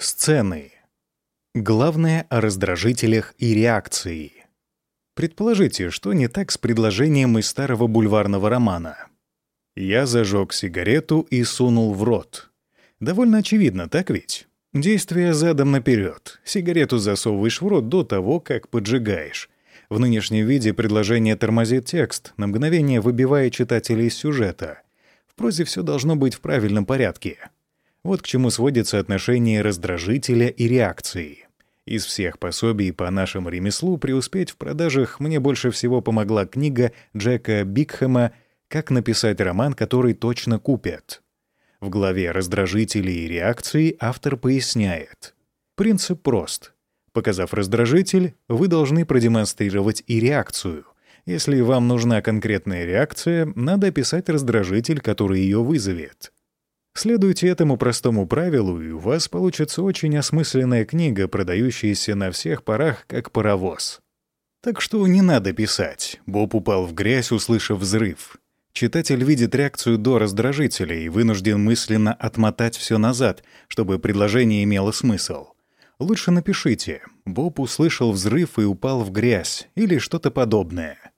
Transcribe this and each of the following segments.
Сцены. Главное о раздражителях и реакции. Предположите, что не так с предложением из старого бульварного романа. Я зажег сигарету и сунул в рот. Довольно очевидно, так ведь? Действие задом наперед. Сигарету засовываешь в рот до того, как поджигаешь. В нынешнем виде предложение тормозит текст, на мгновение выбивая читателя из сюжета. В прозе все должно быть в правильном порядке. Вот к чему сводится отношение раздражителя и реакции. Из всех пособий по нашему ремеслу преуспеть в продажах мне больше всего помогла книга Джека Бикхэма «Как написать роман, который точно купят». В главе «Раздражители и реакции» автор поясняет. Принцип прост. Показав раздражитель, вы должны продемонстрировать и реакцию. Если вам нужна конкретная реакция, надо описать раздражитель, который ее вызовет. Следуйте этому простому правилу, и у вас получится очень осмысленная книга, продающаяся на всех парах, как паровоз. Так что не надо писать. Боб упал в грязь, услышав взрыв. Читатель видит реакцию до раздражителя и вынужден мысленно отмотать все назад, чтобы предложение имело смысл. Лучше напишите «Боб услышал взрыв и упал в грязь» или что-то подобное.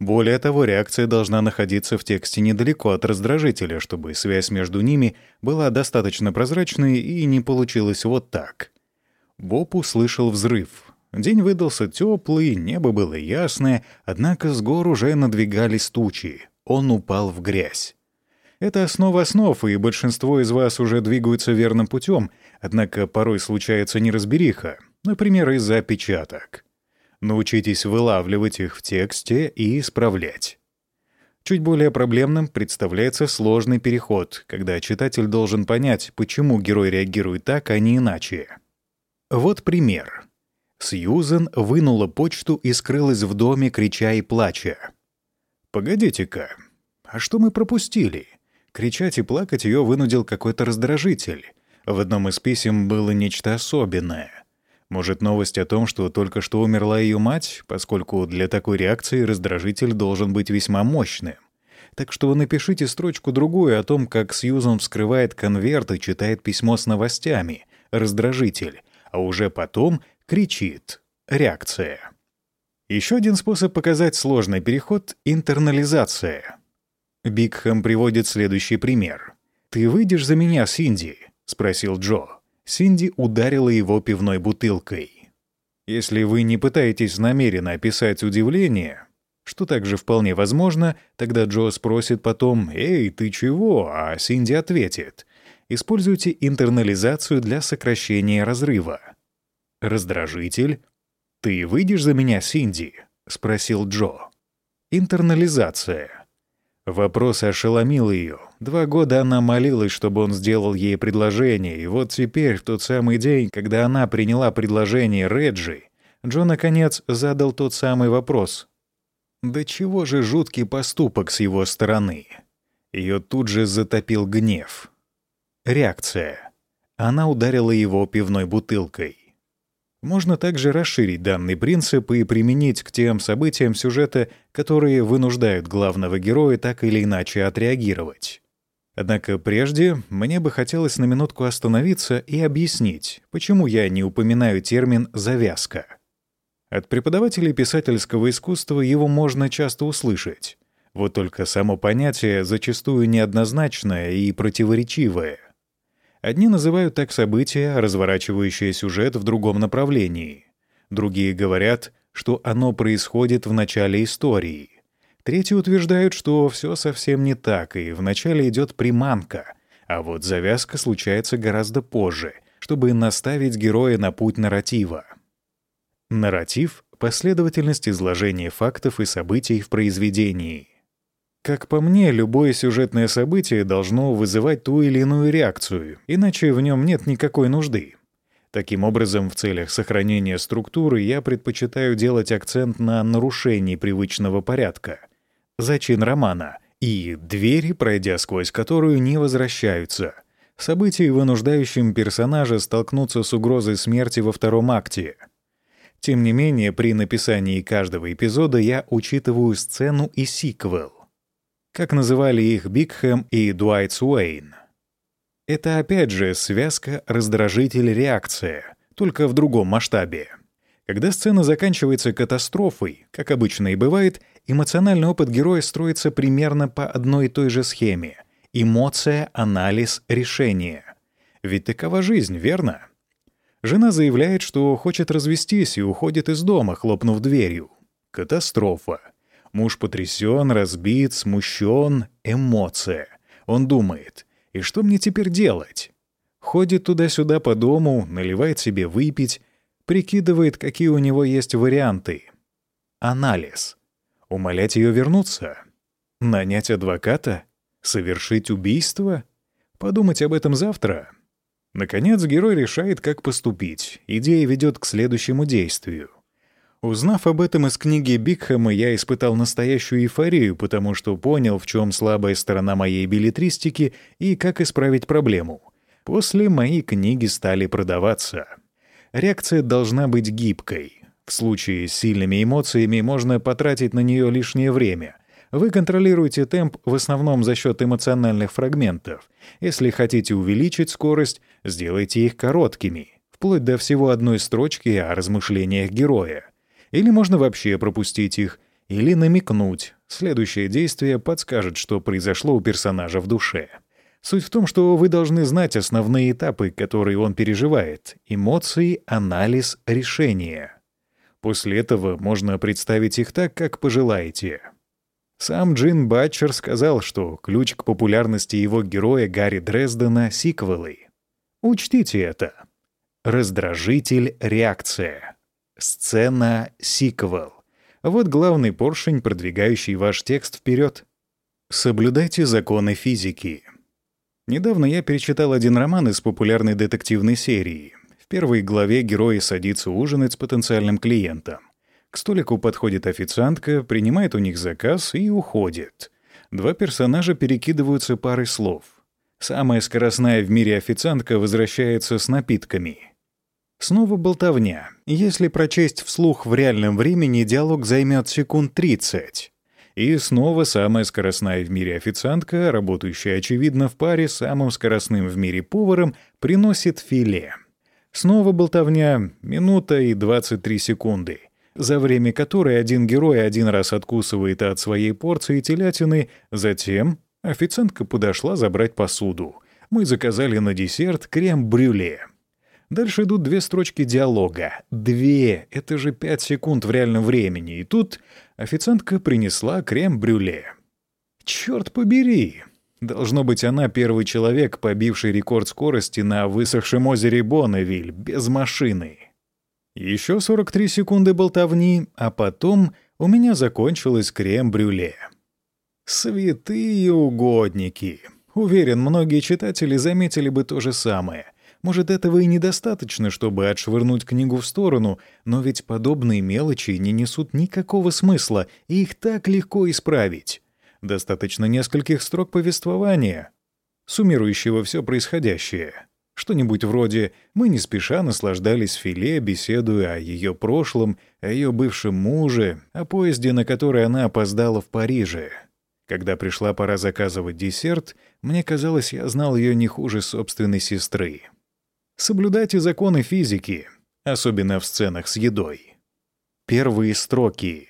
Более того, реакция должна находиться в тексте недалеко от раздражителя, чтобы связь между ними была достаточно прозрачной и не получилось вот так. Боб услышал взрыв. День выдался теплый, небо было ясное, однако с гор уже надвигались тучи. Он упал в грязь. Это основа основ, и большинство из вас уже двигаются верным путем, однако порой случается неразбериха, например, из-за опечаток. Научитесь вылавливать их в тексте и исправлять. Чуть более проблемным представляется сложный переход, когда читатель должен понять, почему герой реагирует так, а не иначе. Вот пример. Сьюзен вынула почту и скрылась в доме, крича и плача. «Погодите-ка, а что мы пропустили?» Кричать и плакать ее вынудил какой-то раздражитель. В одном из писем было нечто особенное. Может, новость о том, что только что умерла ее мать, поскольку для такой реакции раздражитель должен быть весьма мощным. Так что напишите строчку-другую о том, как Сьюзан вскрывает конверт и читает письмо с новостями. Раздражитель. А уже потом кричит. Реакция. Еще один способ показать сложный переход — интернализация. Бигхэм приводит следующий пример. «Ты выйдешь за меня, Синди?» — спросил Джо. Синди ударила его пивной бутылкой. Если вы не пытаетесь намеренно описать удивление, что также вполне возможно, тогда Джо спросит потом «Эй, ты чего?», а Синди ответит «Используйте интернализацию для сокращения разрыва». Раздражитель «Ты выйдешь за меня, Синди?» — спросил Джо. Интернализация — Вопрос ошеломил ее. Два года она молилась, чтобы он сделал ей предложение, и вот теперь, в тот самый день, когда она приняла предложение Реджи, Джо, наконец, задал тот самый вопрос. Да чего же жуткий поступок с его стороны? Ее тут же затопил гнев. Реакция. Она ударила его пивной бутылкой. Можно также расширить данный принцип и применить к тем событиям сюжета, которые вынуждают главного героя так или иначе отреагировать. Однако прежде мне бы хотелось на минутку остановиться и объяснить, почему я не упоминаю термин «завязка». От преподавателей писательского искусства его можно часто услышать. Вот только само понятие зачастую неоднозначное и противоречивое — Одни называют так событие, разворачивающее сюжет в другом направлении. Другие говорят, что оно происходит в начале истории. Третьи утверждают, что все совсем не так, и вначале идет приманка, а вот завязка случается гораздо позже, чтобы наставить героя на путь нарратива. Нарратив — последовательность изложения фактов и событий в произведении. Как по мне, любое сюжетное событие должно вызывать ту или иную реакцию, иначе в нем нет никакой нужды. Таким образом, в целях сохранения структуры я предпочитаю делать акцент на нарушении привычного порядка, зачин романа и двери, пройдя сквозь которую не возвращаются, событий, вынуждающим персонажа столкнуться с угрозой смерти во втором акте. Тем не менее, при написании каждого эпизода я учитываю сцену и сиквел как называли их Бигхэм и Дуайт Суэйн. Это опять же связка раздражитель-реакция, только в другом масштабе. Когда сцена заканчивается катастрофой, как обычно и бывает, эмоциональный опыт героя строится примерно по одной и той же схеме. Эмоция, анализ, решение. Ведь такова жизнь, верно? Жена заявляет, что хочет развестись и уходит из дома, хлопнув дверью. Катастрофа. Муж потрясен, разбит, смущен. Эмоция. Он думает, и что мне теперь делать? Ходит туда-сюда по дому, наливает себе выпить, прикидывает, какие у него есть варианты. Анализ. Умолять ее вернуться? Нанять адвоката? Совершить убийство? Подумать об этом завтра? Наконец, герой решает, как поступить. Идея ведет к следующему действию. Узнав об этом из книги Бикхэма, я испытал настоящую эйфорию, потому что понял, в чем слабая сторона моей билетристики и как исправить проблему. После мои книги стали продаваться. Реакция должна быть гибкой. В случае с сильными эмоциями можно потратить на нее лишнее время. Вы контролируете темп в основном за счет эмоциональных фрагментов. Если хотите увеличить скорость, сделайте их короткими, вплоть до всего одной строчки о размышлениях героя. Или можно вообще пропустить их, или намекнуть. Следующее действие подскажет, что произошло у персонажа в душе. Суть в том, что вы должны знать основные этапы, которые он переживает — эмоции, анализ, решение. После этого можно представить их так, как пожелаете. Сам Джин Батчер сказал, что ключ к популярности его героя Гарри Дрездена — сиквелы. Учтите это. Раздражитель — реакция. Сцена — сиквел. Вот главный поршень, продвигающий ваш текст вперед. Соблюдайте законы физики. Недавно я перечитал один роман из популярной детективной серии. В первой главе герой садится ужинать с потенциальным клиентом. К столику подходит официантка, принимает у них заказ и уходит. Два персонажа перекидываются парой слов. Самая скоростная в мире официантка возвращается с напитками. Снова болтовня. Если прочесть вслух в реальном времени, диалог займет секунд 30. И снова самая скоростная в мире официантка, работающая, очевидно, в паре с самым скоростным в мире поваром, приносит филе. Снова болтовня, минута и 23 секунды, за время которой один герой один раз откусывает от своей порции телятины, затем официантка подошла забрать посуду. Мы заказали на десерт крем-брюле. Дальше идут две строчки диалога. Две. Это же пять секунд в реальном времени. И тут официантка принесла крем-брюле. Черт побери! Должно быть, она первый человек, побивший рекорд скорости на высохшем озере Бонневиль, без машины. Еще 43 секунды болтовни, а потом у меня закончилось крем-брюле. Святые угодники! Уверен, многие читатели заметили бы то же самое — может, этого и недостаточно, чтобы отшвырнуть книгу в сторону, но ведь подобные мелочи не несут никакого смысла, и их так легко исправить. Достаточно нескольких строк повествования, суммирующего все происходящее. Что-нибудь вроде «Мы не спеша наслаждались филе, беседуя о ее прошлом, о ее бывшем муже, о поезде, на который она опоздала в Париже». Когда пришла пора заказывать десерт, мне казалось, я знал ее не хуже собственной сестры. Соблюдайте законы физики, особенно в сценах с едой. Первые строки.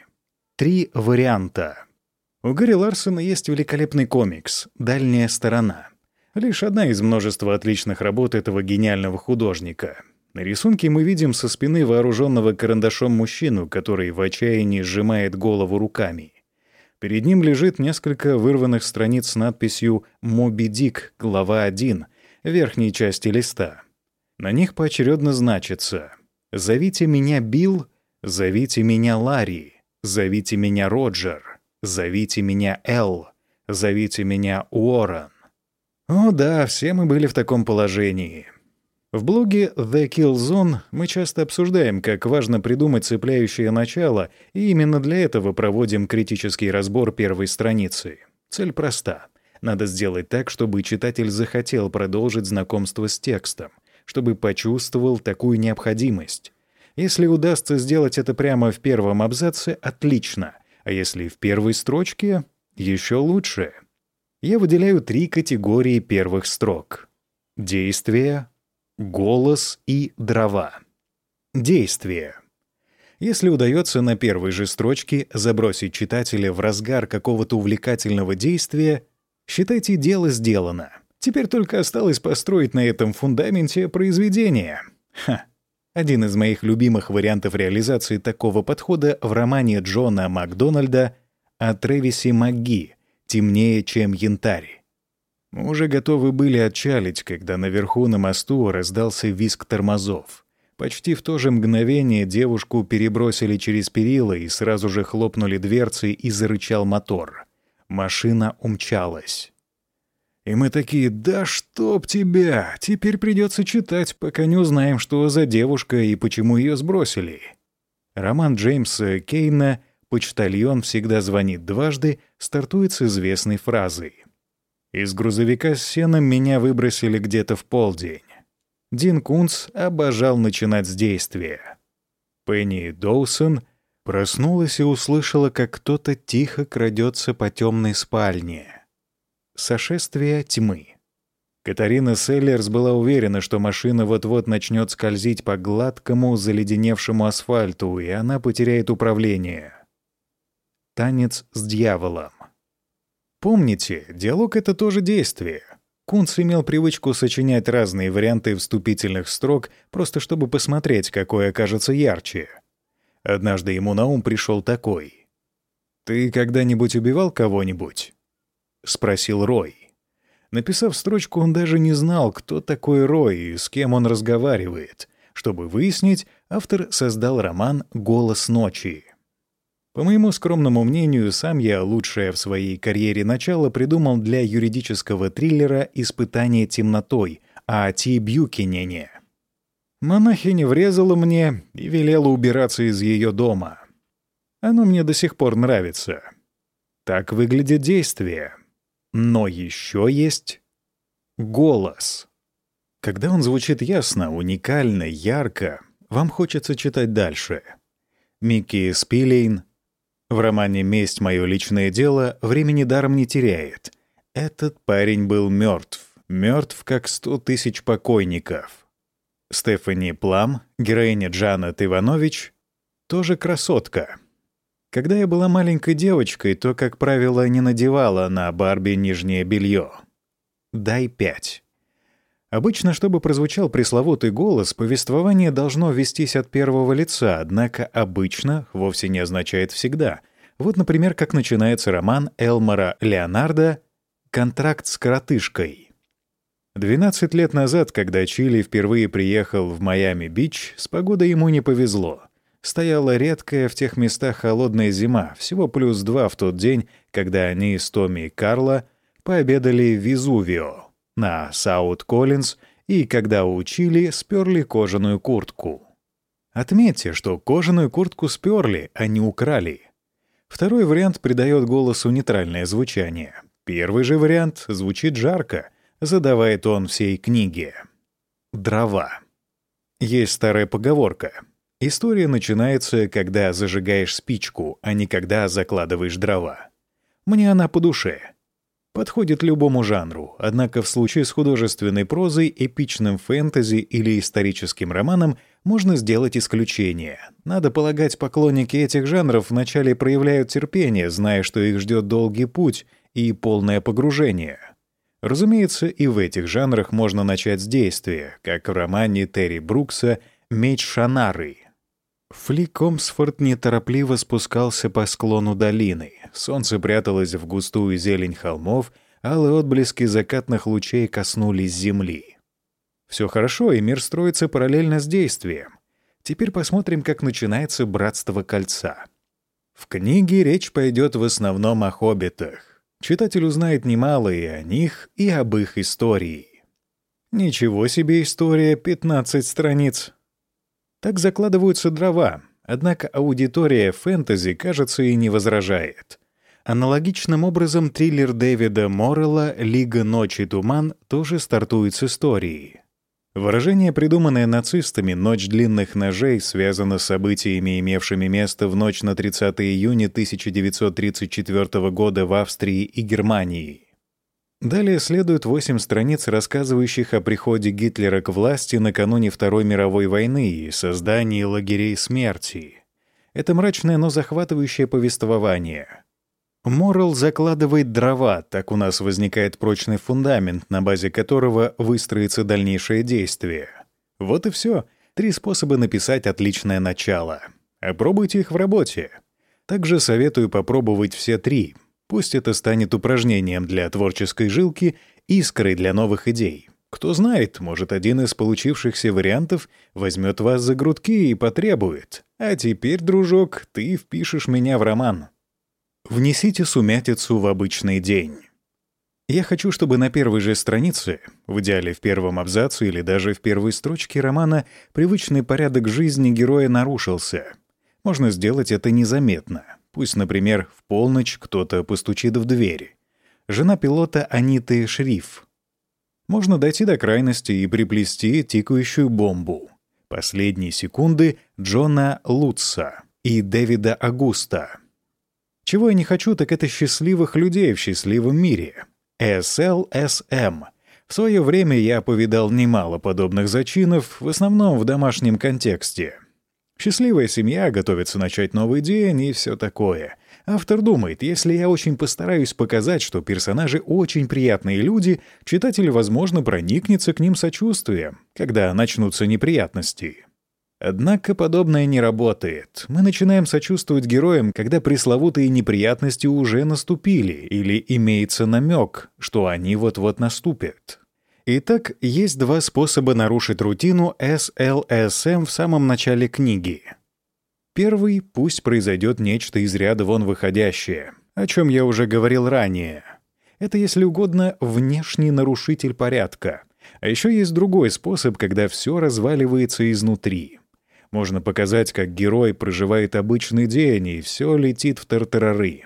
Три варианта. У Гарри Ларсона есть великолепный комикс «Дальняя сторона». Лишь одна из множества отличных работ этого гениального художника. На рисунке мы видим со спины вооруженного карандашом мужчину, который в отчаянии сжимает голову руками. Перед ним лежит несколько вырванных страниц с надписью «Моби Дик, глава 1», верхней части листа. На них поочередно значится «Зовите меня Билл», «Зовите меня Ларри», «Зовите меня Роджер», «Зовите меня Эл», «Зовите меня Уоррен». О да, все мы были в таком положении. В блоге The Kill Zone мы часто обсуждаем, как важно придумать цепляющее начало, и именно для этого проводим критический разбор первой страницы. Цель проста. Надо сделать так, чтобы читатель захотел продолжить знакомство с текстом, чтобы почувствовал такую необходимость. Если удастся сделать это прямо в первом абзаце, отлично, а если в первой строчке, еще лучше. Я выделяю три категории первых строк. Действие, голос и дрова. Действие. Если удается на первой же строчке забросить читателя в разгар какого-то увлекательного действия, считайте, дело сделано. Теперь только осталось построить на этом фундаменте произведение. Ха. Один из моих любимых вариантов реализации такого подхода в романе Джона Макдональда о Трэвисе МакГи «Темнее, чем янтарь». Мы уже готовы были отчалить, когда наверху на мосту раздался визг тормозов. Почти в то же мгновение девушку перебросили через перила и сразу же хлопнули дверцы и зарычал мотор. Машина умчалась. И мы такие, да чтоб тебя! Теперь придется читать, пока не узнаем, что за девушка и почему ее сбросили. Роман Джеймса Кейна «Почтальон всегда звонит дважды» стартует с известной фразой. «Из грузовика с сеном меня выбросили где-то в полдень. Дин Кунц обожал начинать с действия. Пенни Доусон проснулась и услышала, как кто-то тихо крадется по темной спальне. Сошествие тьмы. Катарина Селлерс была уверена, что машина вот-вот начнет скользить по гладкому, заледеневшему асфальту, и она потеряет управление. Танец с дьяволом. Помните, диалог — это тоже действие. Кунц имел привычку сочинять разные варианты вступительных строк, просто чтобы посмотреть, какой окажется ярче. Однажды ему на ум пришел такой. «Ты когда-нибудь убивал кого-нибудь?» — спросил Рой. Написав строчку, он даже не знал, кто такой Рой и с кем он разговаривает. Чтобы выяснить, автор создал роман «Голос ночи». По моему скромному мнению, сам я лучшее в своей карьере начало придумал для юридического триллера «Испытание темнотой» о Ти Бьюкинене. Монахиня врезала мне и велела убираться из ее дома. Оно мне до сих пор нравится. Так выглядит действие. Но еще есть голос. Когда он звучит ясно, уникально, ярко, вам хочется читать дальше. Микки Спилейн в романе «Месть — мое личное дело» времени даром не теряет. Этот парень был мертв. Мертв, как сто тысяч покойников. Стефани Плам, героиня Джанет Иванович, тоже красотка. Когда я была маленькой девочкой, то, как правило, не надевала на Барби нижнее белье. Дай пять. Обычно, чтобы прозвучал пресловутый голос, повествование должно вестись от первого лица, однако «обычно» вовсе не означает «всегда». Вот, например, как начинается роман Элмора Леонардо «Контракт с коротышкой». 12 лет назад, когда Чили впервые приехал в Майами-Бич, с погодой ему не повезло. Стояла редкая в тех местах холодная зима, всего плюс два в тот день, когда они с Томми и Карло пообедали в Везувио на Саут-Коллинз и, когда учили, сперли кожаную куртку. Отметьте, что кожаную куртку сперли, а не украли. Второй вариант придает голосу нейтральное звучание. Первый же вариант звучит жарко, задавает он всей книге. Дрова. Есть старая поговорка. История начинается, когда зажигаешь спичку, а не когда закладываешь дрова. Мне она по душе. Подходит любому жанру, однако в случае с художественной прозой, эпичным фэнтези или историческим романом можно сделать исключение. Надо полагать, поклонники этих жанров вначале проявляют терпение, зная, что их ждет долгий путь и полное погружение. Разумеется, и в этих жанрах можно начать с действия, как в романе Терри Брукса «Меч Шанары», Фли Комсфорд неторопливо спускался по склону долины. Солнце пряталось в густую зелень холмов, алые отблески закатных лучей коснулись земли. Все хорошо, и мир строится параллельно с действием. Теперь посмотрим, как начинается «Братство кольца». В книге речь пойдет в основном о хоббитах. Читатель узнает немало и о них, и об их истории. Ничего себе история, 15 страниц. Так закладываются дрова, однако аудитория фэнтези, кажется, и не возражает. Аналогичным образом триллер Дэвида Моррелла «Лига ночи туман» тоже стартует с истории. Выражение, придуманное нацистами «Ночь длинных ножей», связано с событиями, имевшими место в ночь на 30 июня 1934 года в Австрии и Германии. Далее следуют восемь страниц, рассказывающих о приходе Гитлера к власти накануне Второй мировой войны и создании лагерей смерти. Это мрачное, но захватывающее повествование. Морал закладывает дрова, так у нас возникает прочный фундамент, на базе которого выстроится дальнейшее действие. Вот и все. Три способа написать отличное начало. Опробуйте их в работе. Также советую попробовать все три — Пусть это станет упражнением для творческой жилки, искрой для новых идей. Кто знает, может, один из получившихся вариантов возьмет вас за грудки и потребует. А теперь, дружок, ты впишешь меня в роман. Внесите сумятицу в обычный день. Я хочу, чтобы на первой же странице, в идеале в первом абзаце или даже в первой строчке романа, привычный порядок жизни героя нарушился. Можно сделать это незаметно. Пусть, например, в полночь кто-то постучит в двери. Жена пилота Аниты Шриф. Можно дойти до крайности и приплести тикающую бомбу. Последние секунды Джона Лутса и Дэвида Агуста. Чего я не хочу, так это счастливых людей в счастливом мире. SLSM. В свое время я повидал немало подобных зачинов, в основном в домашнем контексте. Счастливая семья, готовится начать новый день и все такое. Автор думает, если я очень постараюсь показать, что персонажи очень приятные люди, читатель, возможно, проникнется к ним сочувствием, когда начнутся неприятности. Однако подобное не работает. Мы начинаем сочувствовать героям, когда пресловутые неприятности уже наступили или имеется намек, что они вот-вот наступят. Итак, есть два способа нарушить рутину SLSM в самом начале книги. Первый — пусть произойдет нечто из ряда вон выходящее, о чем я уже говорил ранее. Это, если угодно, внешний нарушитель порядка. А еще есть другой способ, когда все разваливается изнутри. Можно показать, как герой проживает обычный день, и все летит в тартарары.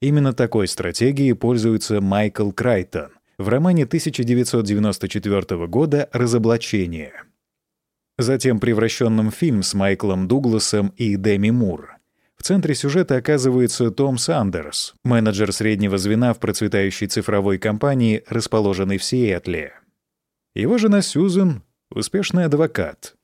Именно такой стратегией пользуется Майкл Крайтон, в романе 1994 года «Разоблачение». Затем превращенном в фильм с Майклом Дугласом и Деми Мур. В центре сюжета оказывается Том Сандерс, менеджер среднего звена в процветающей цифровой компании, расположенной в Сиэтле. Его жена Сьюзен — успешный адвокат.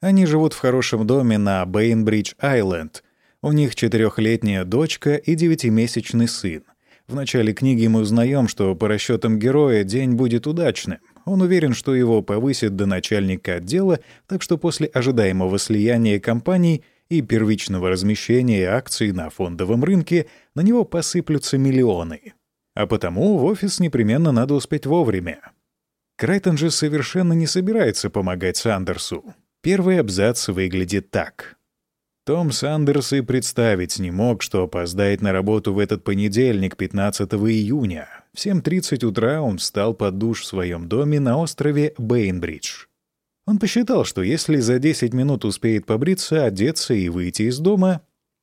Они живут в хорошем доме на Бейнбридж-Айленд. У них четырехлетняя дочка и девятимесячный сын. В начале книги мы узнаем, что по расчетам героя день будет удачным. Он уверен, что его повысят до начальника отдела, так что после ожидаемого слияния компаний и первичного размещения акций на фондовом рынке на него посыплются миллионы. А потому в офис непременно надо успеть вовремя. Крайтон же совершенно не собирается помогать Сандерсу. Первый абзац выглядит так. Том Сандерс и представить не мог, что опоздает на работу в этот понедельник, 15 июня. В 7.30 утра он встал под душ в своем доме на острове Бейнбридж. Он посчитал, что если за 10 минут успеет побриться, одеться и выйти из дома,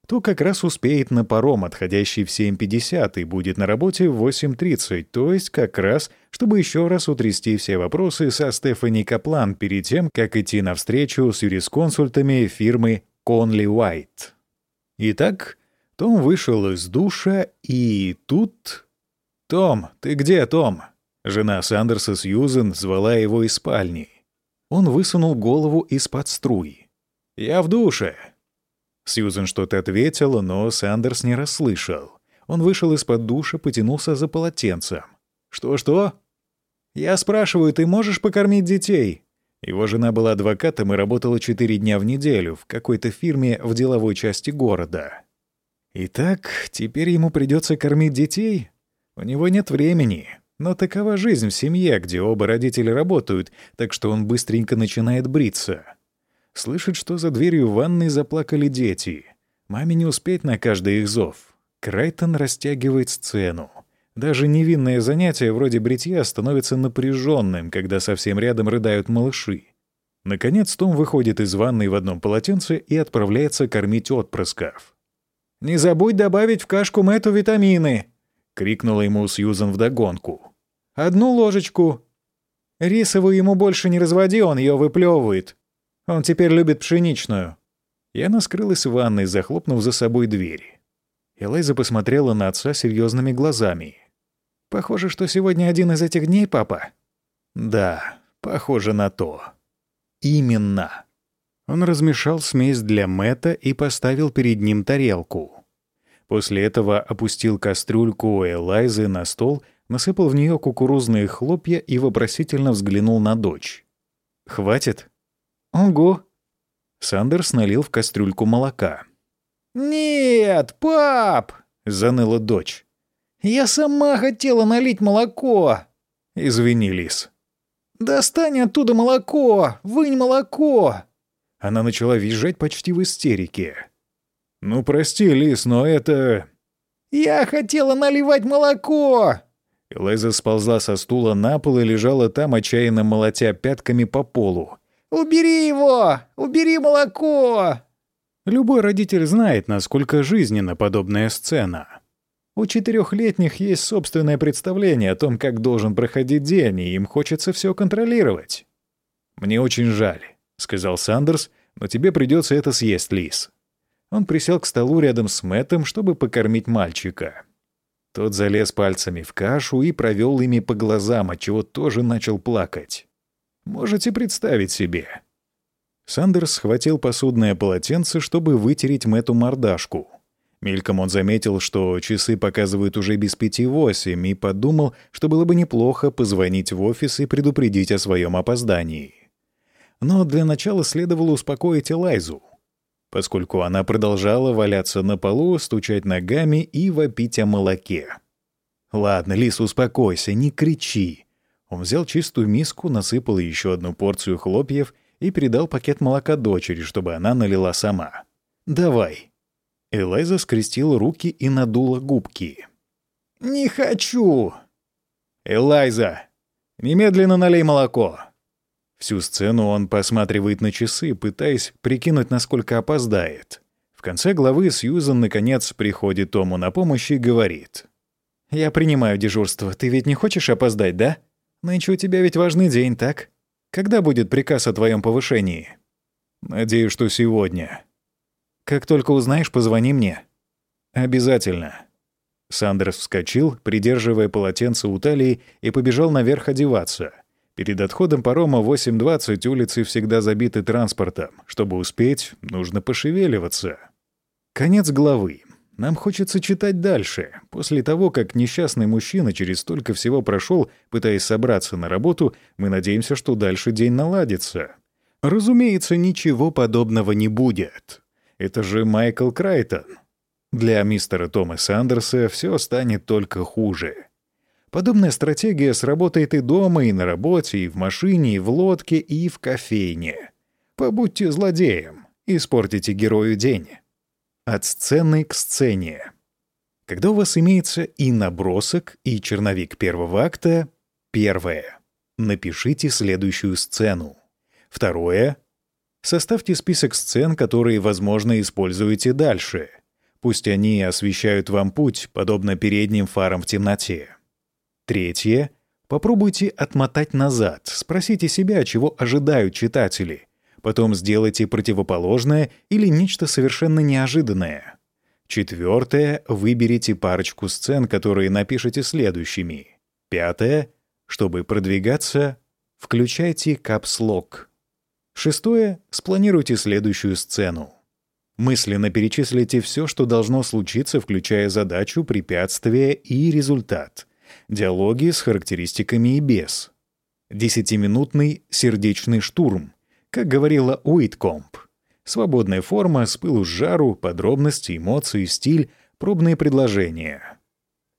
то как раз успеет на паром, отходящий в 7.50, и будет на работе в 8.30, то есть как раз, чтобы еще раз утрясти все вопросы со Стефани Каплан перед тем, как идти на встречу с юрисконсультами фирмы Конли Уайт. Итак, Том вышел из душа, и тут... «Том, ты где, Том?» Жена Сандерса Сьюзен звала его из спальни. Он высунул голову из-под струи. «Я в душе». Сьюзен что-то ответила, но Сандерс не расслышал. Он вышел из-под душа, потянулся за полотенцем. «Что-что?» «Я спрашиваю, ты можешь покормить детей?» Его жена была адвокатом и работала четыре дня в неделю в какой-то фирме в деловой части города. Итак, теперь ему придется кормить детей? У него нет времени. Но такова жизнь в семье, где оба родителя работают, так что он быстренько начинает бриться. Слышит, что за дверью ванной заплакали дети. Маме не успеть на каждый их зов. Крайтон растягивает сцену. Даже невинное занятие вроде бритья становится напряженным, когда совсем рядом рыдают малыши. Наконец Том выходит из ванной в одном полотенце и отправляется кормить отпрысков. «Не забудь добавить в кашку Мэтту витамины!» — крикнула ему Сьюзан вдогонку. «Одну ложечку. Рисовую ему больше не разводи, он ее выплевывает. Он теперь любит пшеничную». И она скрылась в ванной, захлопнув за собой двери. Элайза посмотрела на отца серьезными глазами. Похоже, что сегодня один из этих дней, папа. Да, похоже на то. Именно. Он размешал смесь для Мэтта и поставил перед ним тарелку. После этого опустил кастрюльку у Элайзы на стол, насыпал в нее кукурузные хлопья и вопросительно взглянул на дочь. «Хватит?» «Ого!» Сандерс налил в кастрюльку молока. «Нет, пап!» — заныла дочь. «Я сама хотела налить молоко!» «Извини, Лис». «Достань оттуда молоко! Вынь молоко!» Она начала визжать почти в истерике. «Ну, прости, Лис, но это...» «Я хотела наливать молоко!» Элайза сползла со стула на пол и лежала там, отчаянно молотя пятками по полу. «Убери его! Убери молоко!» Любой родитель знает, насколько жизненна подобная сцена. У четырехлетних есть собственное представление о том, как должен проходить день, и им хочется все контролировать. «Мне очень жаль», — сказал Сандерс, «но тебе придется это съесть, Лис». Он присел к столу рядом с Мэттом, чтобы покормить мальчика. Тот залез пальцами в кашу и провел ими по глазам, отчего тоже начал плакать. Можете представить себе. Сандерс схватил посудное полотенце, чтобы вытереть Мэтту мордашку. Мельком он заметил, что часы показывают уже без пяти восемь, и подумал, что было бы неплохо позвонить в офис и предупредить о своем опоздании. Но для начала следовало успокоить Элайзу, поскольку она продолжала валяться на полу, стучать ногами и вопить о молоке. «Ладно, Лис, успокойся, не кричи». Он взял чистую миску, насыпал еще одну порцию хлопьев и передал пакет молока дочери, чтобы она налила сама. «Давай». Элайза скрестила руки и надула губки. «Не хочу!» «Элайза, немедленно налей молоко!» Всю сцену он посматривает на часы, пытаясь прикинуть, насколько опоздает. В конце главы Сьюзан, наконец, приходит Тому на помощь и говорит. «Я принимаю дежурство. Ты ведь не хочешь опоздать, да? Нынче у тебя ведь важный день, так? Когда будет приказ о твоем повышении?» «Надеюсь, что сегодня». «Как только узнаешь, позвони мне». «Обязательно». Сандерс вскочил, придерживая полотенце у талии, и побежал наверх одеваться. Перед отходом парома 8.20 улицы всегда забиты транспортом. Чтобы успеть, нужно пошевеливаться. Конец главы. Нам хочется читать дальше. После того, как несчастный мужчина через столько всего прошел, пытаясь собраться на работу, мы надеемся, что дальше день наладится. Разумеется, ничего подобного не будет. Это же Майкл Крайтон. Для мистера Томаса Андерса все станет только хуже. Подобная стратегия сработает и дома, и на работе, и в машине, и в лодке, и в кофейне. Побудьте злодеем, испортите герою день. От сцены к сцене. Когда у вас имеется и набросок, и черновик первого акта, первое. Напишите следующую сцену. Второе. Составьте список сцен, которые, возможно, используете дальше. Пусть они освещают вам путь, подобно передним фарам в темноте. Третье. Попробуйте отмотать назад, спросите себя, чего ожидают читатели. Потом сделайте противоположное или нечто совершенно неожиданное. Четвертое. Выберите парочку сцен, которые напишите следующими. Пятое. Чтобы продвигаться, включайте капслок. Шестое. Спланируйте следующую сцену. Мысленно перечислите все, что должно случиться, включая задачу, препятствие и результат — Диалоги с характеристиками и без. Десятиминутный сердечный штурм, как говорила Уиткомп. Свободная форма, с пылу с жару, подробности, эмоции, стиль, пробные предложения.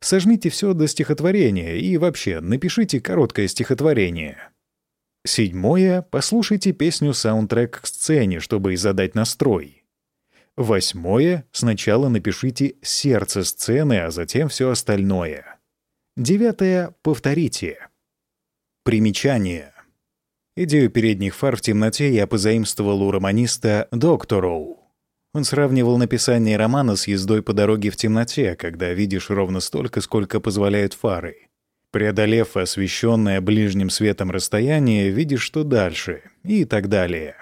Сожмите все до стихотворения и вообще напишите короткое стихотворение. Седьмое. Послушайте песню-саундтрек к сцене, чтобы задать настрой. Восьмое. Сначала напишите сердце сцены, а затем все остальное. Девятое. Повторите. Примечание. Идею передних фар в темноте я позаимствовал у романиста Доктороу. Он сравнивал написание романа с ездой по дороге в темноте, когда видишь ровно столько, сколько позволяют фары. Преодолев освещенное ближним светом расстояние, видишь, что дальше, и так далее.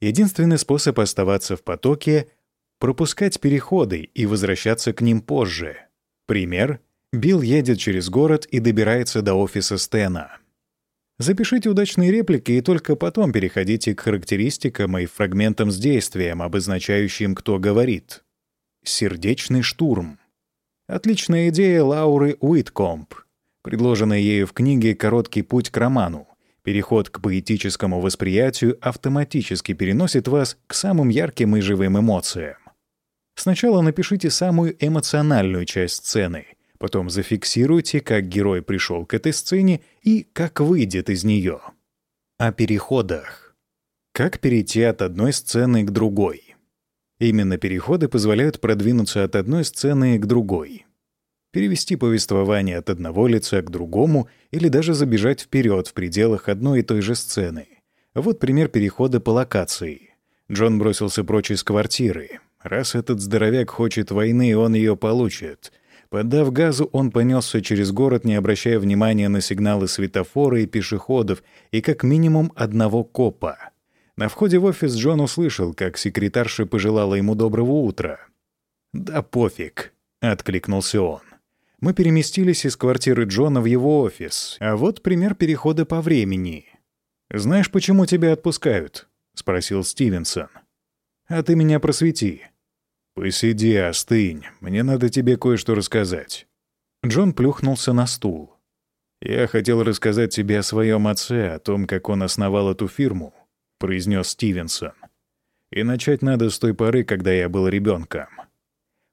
Единственный способ оставаться в потоке — пропускать переходы и возвращаться к ним позже. Пример — Билл едет через город и добирается до офиса Стена. Запишите удачные реплики и только потом переходите к характеристикам и фрагментам с действием, обозначающим, кто говорит. Сердечный штурм. Отличная идея Лауры Уиткомп, предложенная ею в книге «Короткий путь к роману». Переход к поэтическому восприятию автоматически переносит вас к самым ярким и живым эмоциям. Сначала напишите самую эмоциональную часть сцены — Потом зафиксируйте, как герой пришел к этой сцене и как выйдет из нее. О переходах. Как перейти от одной сцены к другой. Именно переходы позволяют продвинуться от одной сцены к другой. Перевести повествование от одного лица к другому или даже забежать вперед в пределах одной и той же сцены. Вот пример перехода по локации. Джон бросился прочь из квартиры. Раз этот здоровяк хочет войны, он ее получит. Подав газу, он понесся через город, не обращая внимания на сигналы светофора и пешеходов, и как минимум одного копа. На входе в офис Джон услышал, как секретарша пожелала ему доброго утра. «Да пофиг», — откликнулся он. Мы переместились из квартиры Джона в его офис, а вот пример перехода по времени. «Знаешь, почему тебя отпускают?» — спросил Стивенсон. «А ты меня просвети». «Посиди, остынь. Мне надо тебе кое-что рассказать». Джон плюхнулся на стул. «Я хотел рассказать тебе о своем отце, о том, как он основал эту фирму», — произнес Стивенсон. «И начать надо с той поры, когда я был ребенком».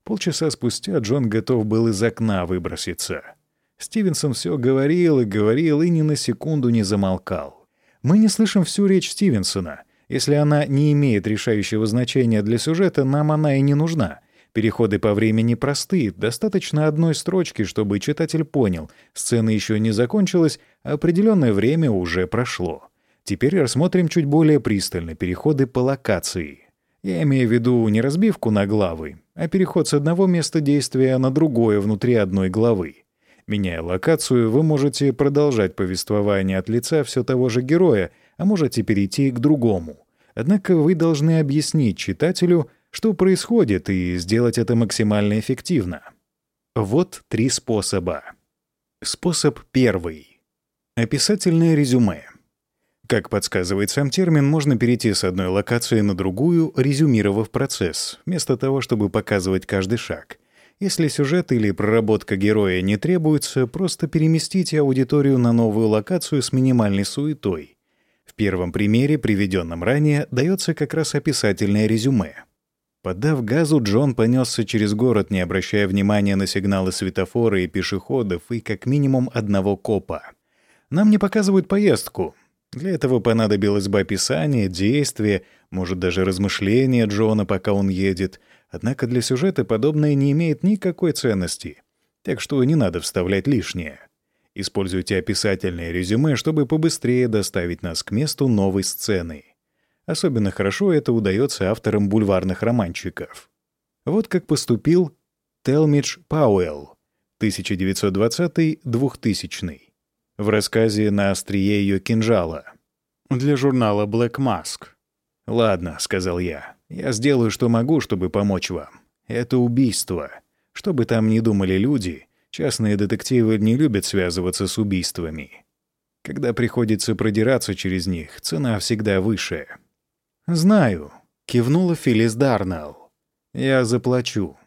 Полчаса спустя Джон готов был из окна выброситься. Стивенсон все говорил и говорил, и ни на секунду не замолкал. Мы не слышим всю речь Стивенсона — если она не имеет решающего значения для сюжета, нам она и не нужна. Переходы по времени просты, достаточно одной строчки, чтобы читатель понял, сцена еще не закончилась, а определенное время уже прошло. Теперь рассмотрим чуть более пристально переходы по локации. Я имею в виду не разбивку на главы, а переход с одного места действия на другое внутри одной главы. Меняя локацию, вы можете продолжать повествование от лица все того же героя, а можете перейти к другому. Однако вы должны объяснить читателю, что происходит, и сделать это максимально эффективно. Вот три способа. Способ первый. Описательное резюме. Как подсказывает сам термин, можно перейти с одной локации на другую, резюмировав процесс, вместо того, чтобы показывать каждый шаг. Если сюжет или проработка героя не требуется, просто переместите аудиторию на новую локацию с минимальной суетой первом примере, приведенном ранее, дается как раз описательное резюме. Подав газу, Джон понесся через город, не обращая внимания на сигналы светофора и пешеходов, и как минимум одного копа. Нам не показывают поездку. Для этого понадобилось бы описание, действие, может, даже размышления Джона, пока он едет. Однако для сюжета подобное не имеет никакой ценности. Так что не надо вставлять лишнее. Используйте описательное резюме, чтобы побыстрее доставить нас к месту новой сцены. Особенно хорошо это удается авторам бульварных романчиков. Вот как поступил Телмидж Пауэлл, 1920-2000, в рассказе «На острие ее кинжала» для журнала Black Mask. «Ладно», — сказал я, — «я сделаю, что могу, чтобы помочь вам. Это убийство. Что бы там ни думали люди, Частные детективы не любят связываться с убийствами. Когда приходится продираться через них, цена всегда выше. «Знаю», — кивнула Филлис Дарнелл. «Я заплачу».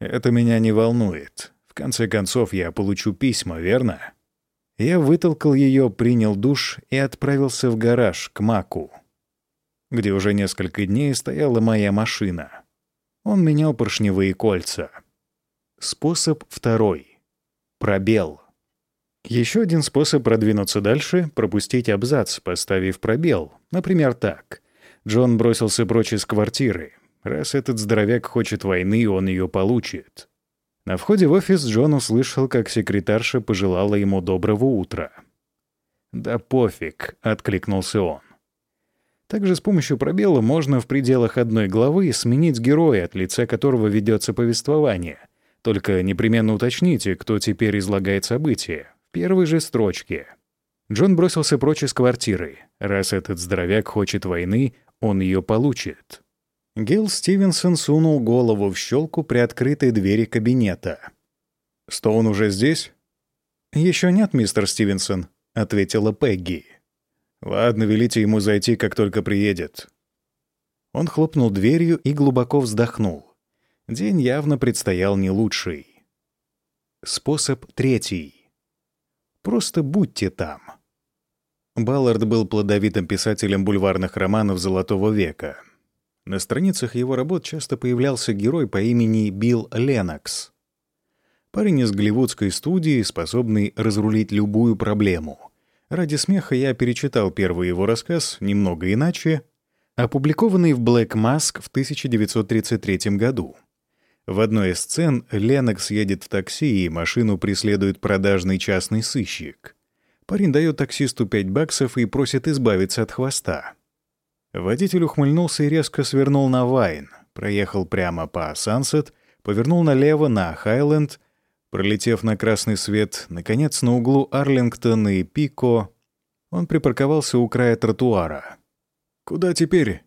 «Это меня не волнует. В конце концов, я получу письма, верно?» Я вытолкал ее, принял душ и отправился в гараж к Маку, где уже несколько дней стояла моя машина. Он менял поршневые кольца. Способ второй. Пробел. Еще один способ продвинуться дальше — пропустить абзац, поставив пробел. Например, так. Джон бросился прочь из квартиры. Раз этот здоровяк хочет войны, он ее получит. На входе в офис Джон услышал, как секретарша пожелала ему доброго утра. «Да пофиг», — откликнулся он. Также с помощью пробела можно в пределах одной главы сменить героя, от лица которого ведется повествование — только непременно уточните, кто теперь излагает события. В первой же строчке. Джон бросился прочь из квартиры. Раз этот здоровяк хочет войны, он ее получит. Гил Стивенсон сунул голову в щелку при открытой двери кабинета. «Стоун уже здесь?» «Еще нет, мистер Стивенсон», — ответила Пегги. «Ладно, велите ему зайти, как только приедет». Он хлопнул дверью и глубоко вздохнул. День явно предстоял не лучший. Способ третий. Просто будьте там. Баллард был плодовитым писателем бульварных романов Золотого века. На страницах его работ часто появлялся герой по имени Билл Ленокс. Парень из голливудской студии, способный разрулить любую проблему. Ради смеха я перечитал первый его рассказ немного иначе, опубликованный в Black Mask в 1933 году. В одной из сцен Ленокс едет в такси, и машину преследует продажный частный сыщик. Парень дает таксисту 5 баксов и просит избавиться от хвоста. Водитель ухмыльнулся и резко свернул на Вайн, проехал прямо по Сансет, повернул налево на Хайленд — Пролетев на красный свет, наконец на углу Арлингтон и Пико, он припарковался у края тротуара. «Куда теперь?»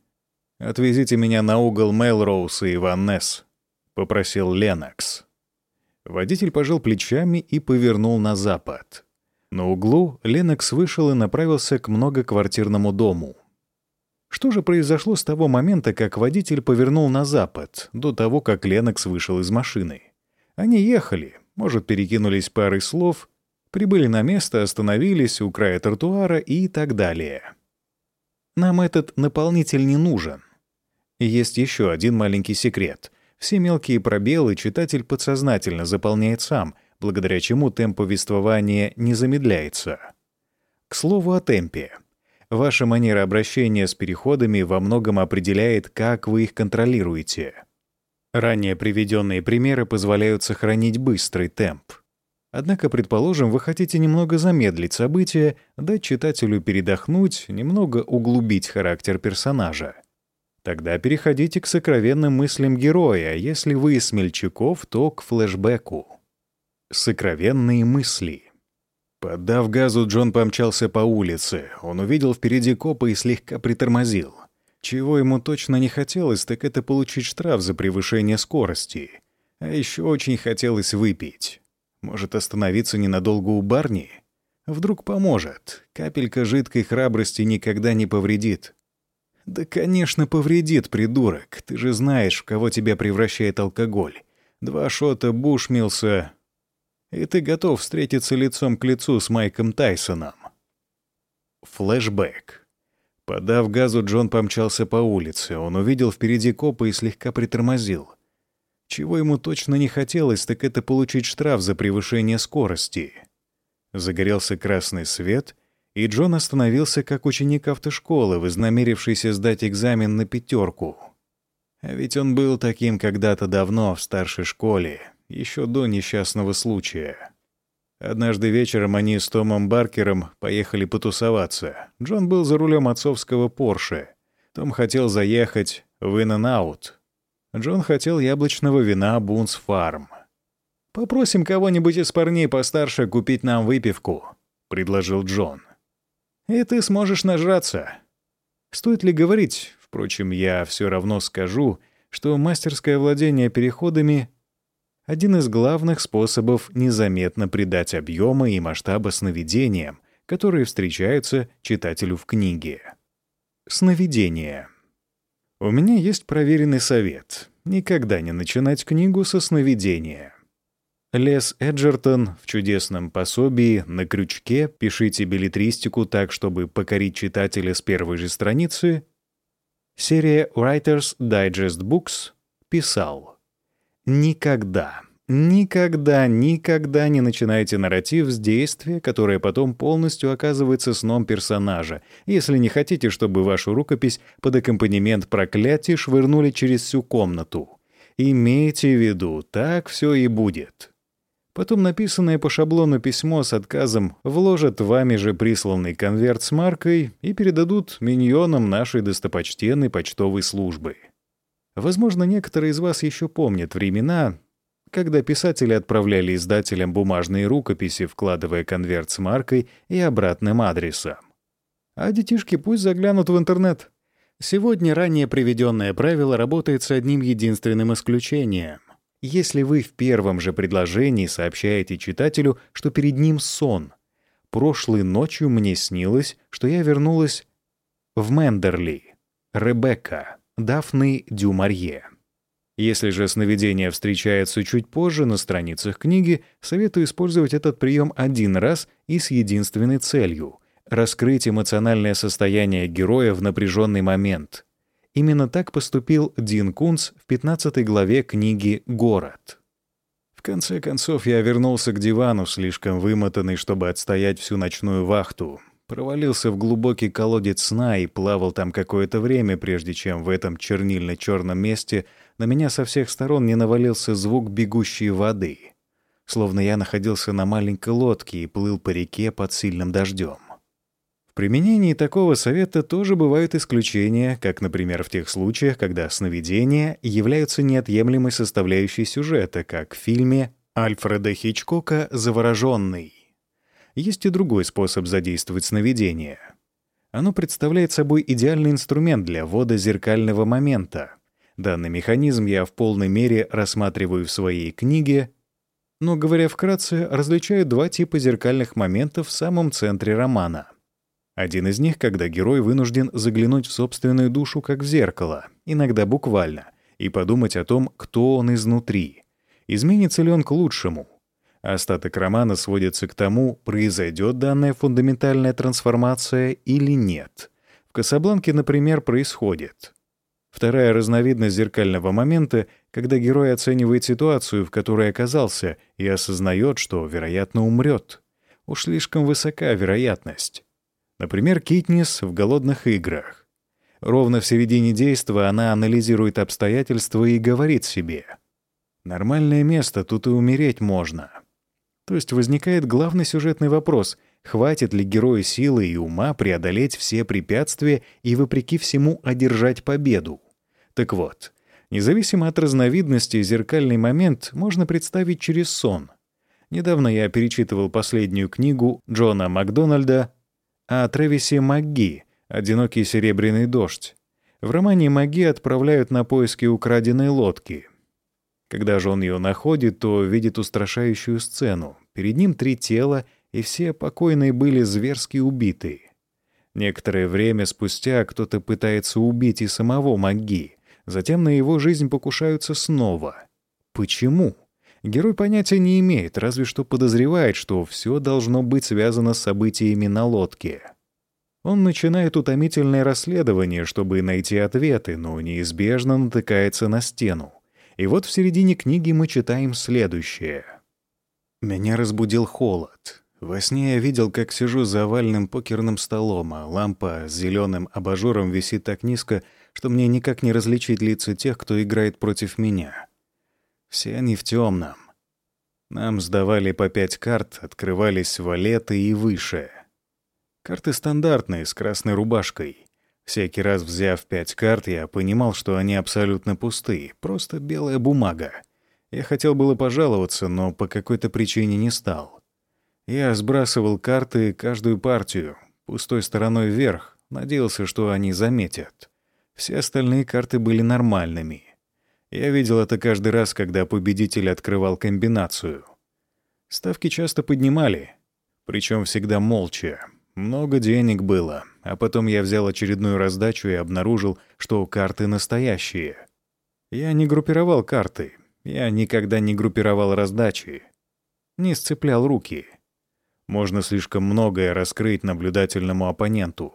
«Отвезите меня на угол Мелроуз и Ван Несс», — попросил Ленокс. Водитель пожал плечами и повернул на запад. На углу Ленокс вышел и направился к многоквартирному дому. Что же произошло с того момента, как водитель повернул на запад, до того, как Ленокс вышел из машины? Они ехали, может, перекинулись парой слов, прибыли на место, остановились у края тротуара и так далее. Нам этот наполнитель не нужен. Есть еще один маленький секрет. Все мелкие пробелы читатель подсознательно заполняет сам, благодаря чему темп повествования не замедляется. К слову о темпе. Ваша манера обращения с переходами во многом определяет, как вы их контролируете. Ранее приведенные примеры позволяют сохранить быстрый темп. Однако, предположим, вы хотите немного замедлить события, дать читателю передохнуть, немного углубить характер персонажа. Тогда переходите к сокровенным мыслям героя, если вы из смельчаков, то к флешбеку. Сокровенные мысли. Поддав газу, Джон помчался по улице. Он увидел впереди копа и слегка притормозил. Чего ему точно не хотелось, так это получить штраф за превышение скорости. А еще очень хотелось выпить. Может, остановиться ненадолго у барни? Вдруг поможет. Капелька жидкой храбрости никогда не повредит. Да, конечно, повредит, придурок. Ты же знаешь, в кого тебя превращает алкоголь. Два шота бушмился, и ты готов встретиться лицом к лицу с Майком Тайсоном. Флэшбэк. Подав газу, Джон помчался по улице. Он увидел впереди копа и слегка притормозил. Чего ему точно не хотелось, так это получить штраф за превышение скорости. Загорелся красный свет, и Джон остановился как ученик автошколы, вознамерившийся сдать экзамен на пятерку. А ведь он был таким когда-то давно в старшей школе, еще до несчастного случая. Однажды вечером они с Томом Баркером поехали потусоваться. Джон был за рулем отцовского Порше. Том хотел заехать в In-N-Out. Джон хотел яблочного вина Бунс Фарм. «Попросим кого-нибудь из парней постарше купить нам выпивку», — предложил Джон. «И ты сможешь нажраться». Стоит ли говорить, впрочем, я все равно скажу, что мастерское владение переходами один из главных способов незаметно придать объема и масштаба сновидениям, которые встречаются читателю в книге. Сновидение. У меня есть проверенный совет — никогда не начинать книгу со сновидения. Лес Эджертон в чудесном пособии «На крючке. Пишите билетристику так, чтобы покорить читателя с первой же страницы» серия Writers Digest Books писал — Никогда, никогда, никогда не начинайте нарратив с действия, которое потом полностью оказывается сном персонажа, если не хотите, чтобы вашу рукопись под аккомпанемент проклятий швырнули через всю комнату. Имейте в виду, так все и будет. Потом написанное по шаблону письмо с отказом вложат вами же присланный конверт с маркой и передадут миньонам нашей достопочтенной почтовой службы. Возможно, некоторые из вас еще помнят времена, когда писатели отправляли издателям бумажные рукописи, вкладывая конверт с маркой и обратным адресом. А детишки пусть заглянут в интернет. Сегодня ранее приведенное правило работает с одним единственным исключением. Если вы в первом же предложении сообщаете читателю, что перед ним сон. Прошлой ночью мне снилось, что я вернулась в Мендерли, Ребекка, Дафны Дюмарье. Если же сновидение встречается чуть позже на страницах книги, советую использовать этот прием один раз и с единственной целью — раскрыть эмоциональное состояние героя в напряженный момент. Именно так поступил Дин Кунц в 15 главе книги «Город». В конце концов, я вернулся к дивану, слишком вымотанный, чтобы отстоять всю ночную вахту. Провалился в глубокий колодец сна и плавал там какое-то время, прежде чем в этом чернильно-черном месте — на меня со всех сторон не навалился звук бегущей воды, словно я находился на маленькой лодке и плыл по реке под сильным дождем. В применении такого совета тоже бывают исключения, как, например, в тех случаях, когда сновидения являются неотъемлемой составляющей сюжета, как в фильме Альфреда Хичкока «Завороженный». Есть и другой способ задействовать сновидение. Оно представляет собой идеальный инструмент для ввода зеркального момента — Данный механизм я в полной мере рассматриваю в своей книге, но, говоря вкратце, различаю два типа зеркальных моментов в самом центре романа. Один из них, когда герой вынужден заглянуть в собственную душу как в зеркало, иногда буквально, и подумать о том, кто он изнутри. Изменится ли он к лучшему? Остаток романа сводится к тому, произойдет данная фундаментальная трансформация или нет. В «Касабланке», например, происходит. Вторая разновидность зеркального момента, когда герой оценивает ситуацию, в которой оказался, и осознает, что, вероятно, умрет. Уж слишком высока вероятность. Например, Китнис в «Голодных играх». Ровно в середине действия она анализирует обстоятельства и говорит себе «Нормальное место, тут и умереть можно». То есть возникает главный сюжетный вопрос — хватит ли герою силы и ума преодолеть все препятствия и, вопреки всему, одержать победу. Так вот, независимо от разновидности, зеркальный момент можно представить через сон. Недавно я перечитывал последнюю книгу Джона Макдональда о Трэвисе МакГи «Одинокий серебряный дождь». В романе МакГи отправляют на поиски украденной лодки. Когда же он ее находит, то видит устрашающую сцену. Перед ним три тела, и все покойные были зверски убиты. Некоторое время спустя кто-то пытается убить и самого МакГи, Затем на его жизнь покушаются снова. Почему? Герой понятия не имеет, разве что подозревает, что все должно быть связано с событиями на лодке. Он начинает утомительное расследование, чтобы найти ответы, но неизбежно натыкается на стену. И вот в середине книги мы читаем следующее. Меня разбудил холод. Во сне я видел, как сижу за овальным покерным столом, а лампа с зеленым абажуром висит так низко, что мне никак не различить лица тех, кто играет против меня. Все они в темном. Нам сдавали по пять карт, открывались валеты и выше. Карты стандартные, с красной рубашкой. Всякий раз взяв пять карт, я понимал, что они абсолютно пустые, просто белая бумага. Я хотел было пожаловаться, но по какой-то причине не стал. Я сбрасывал карты каждую партию, пустой стороной вверх, надеялся, что они заметят. Все остальные карты были нормальными. Я видел это каждый раз, когда победитель открывал комбинацию. Ставки часто поднимали, причем всегда молча. Много денег было, а потом я взял очередную раздачу и обнаружил, что карты настоящие. Я не группировал карты, я никогда не группировал раздачи. Не сцеплял руки. Можно слишком многое раскрыть наблюдательному оппоненту.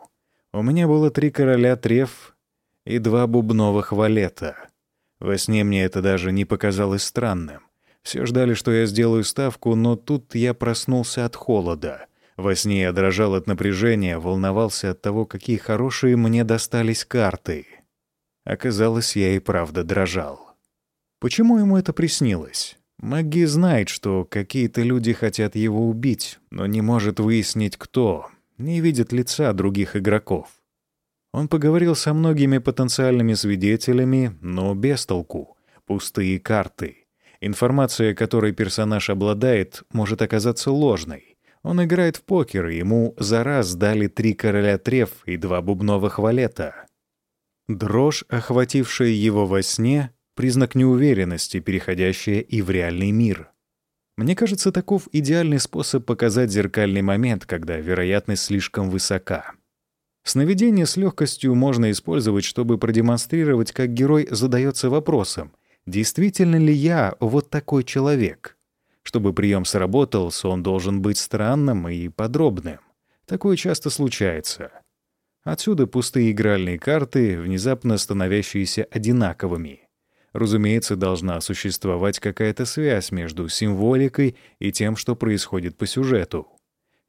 У меня было три короля треф и два бубновых валета. Во сне мне это даже не показалось странным. Все ждали, что я сделаю ставку, но тут я проснулся от холода. Во сне я дрожал от напряжения, волновался от того, какие хорошие мне достались карты. Оказалось, я и правда дрожал. Почему ему это приснилось? Маги знает, что какие-то люди хотят его убить, но не может выяснить, кто, не видит лица других игроков. Он поговорил со многими потенциальными свидетелями, но без толку. Пустые карты. Информация, которой персонаж обладает, может оказаться ложной. Он играет в покер, и ему за раз дали три короля треф и два бубновых валета. Дрожь, охватившая его во сне, признак неуверенности, переходящая и в реальный мир. Мне кажется, таков идеальный способ показать зеркальный момент, когда вероятность слишком высока. Сновидение с легкостью можно использовать, чтобы продемонстрировать, как герой задается вопросом, действительно ли я вот такой человек. Чтобы прием сработал, сон должен быть странным и подробным. Такое часто случается. Отсюда пустые игральные карты, внезапно становящиеся одинаковыми. Разумеется, должна существовать какая-то связь между символикой и тем, что происходит по сюжету.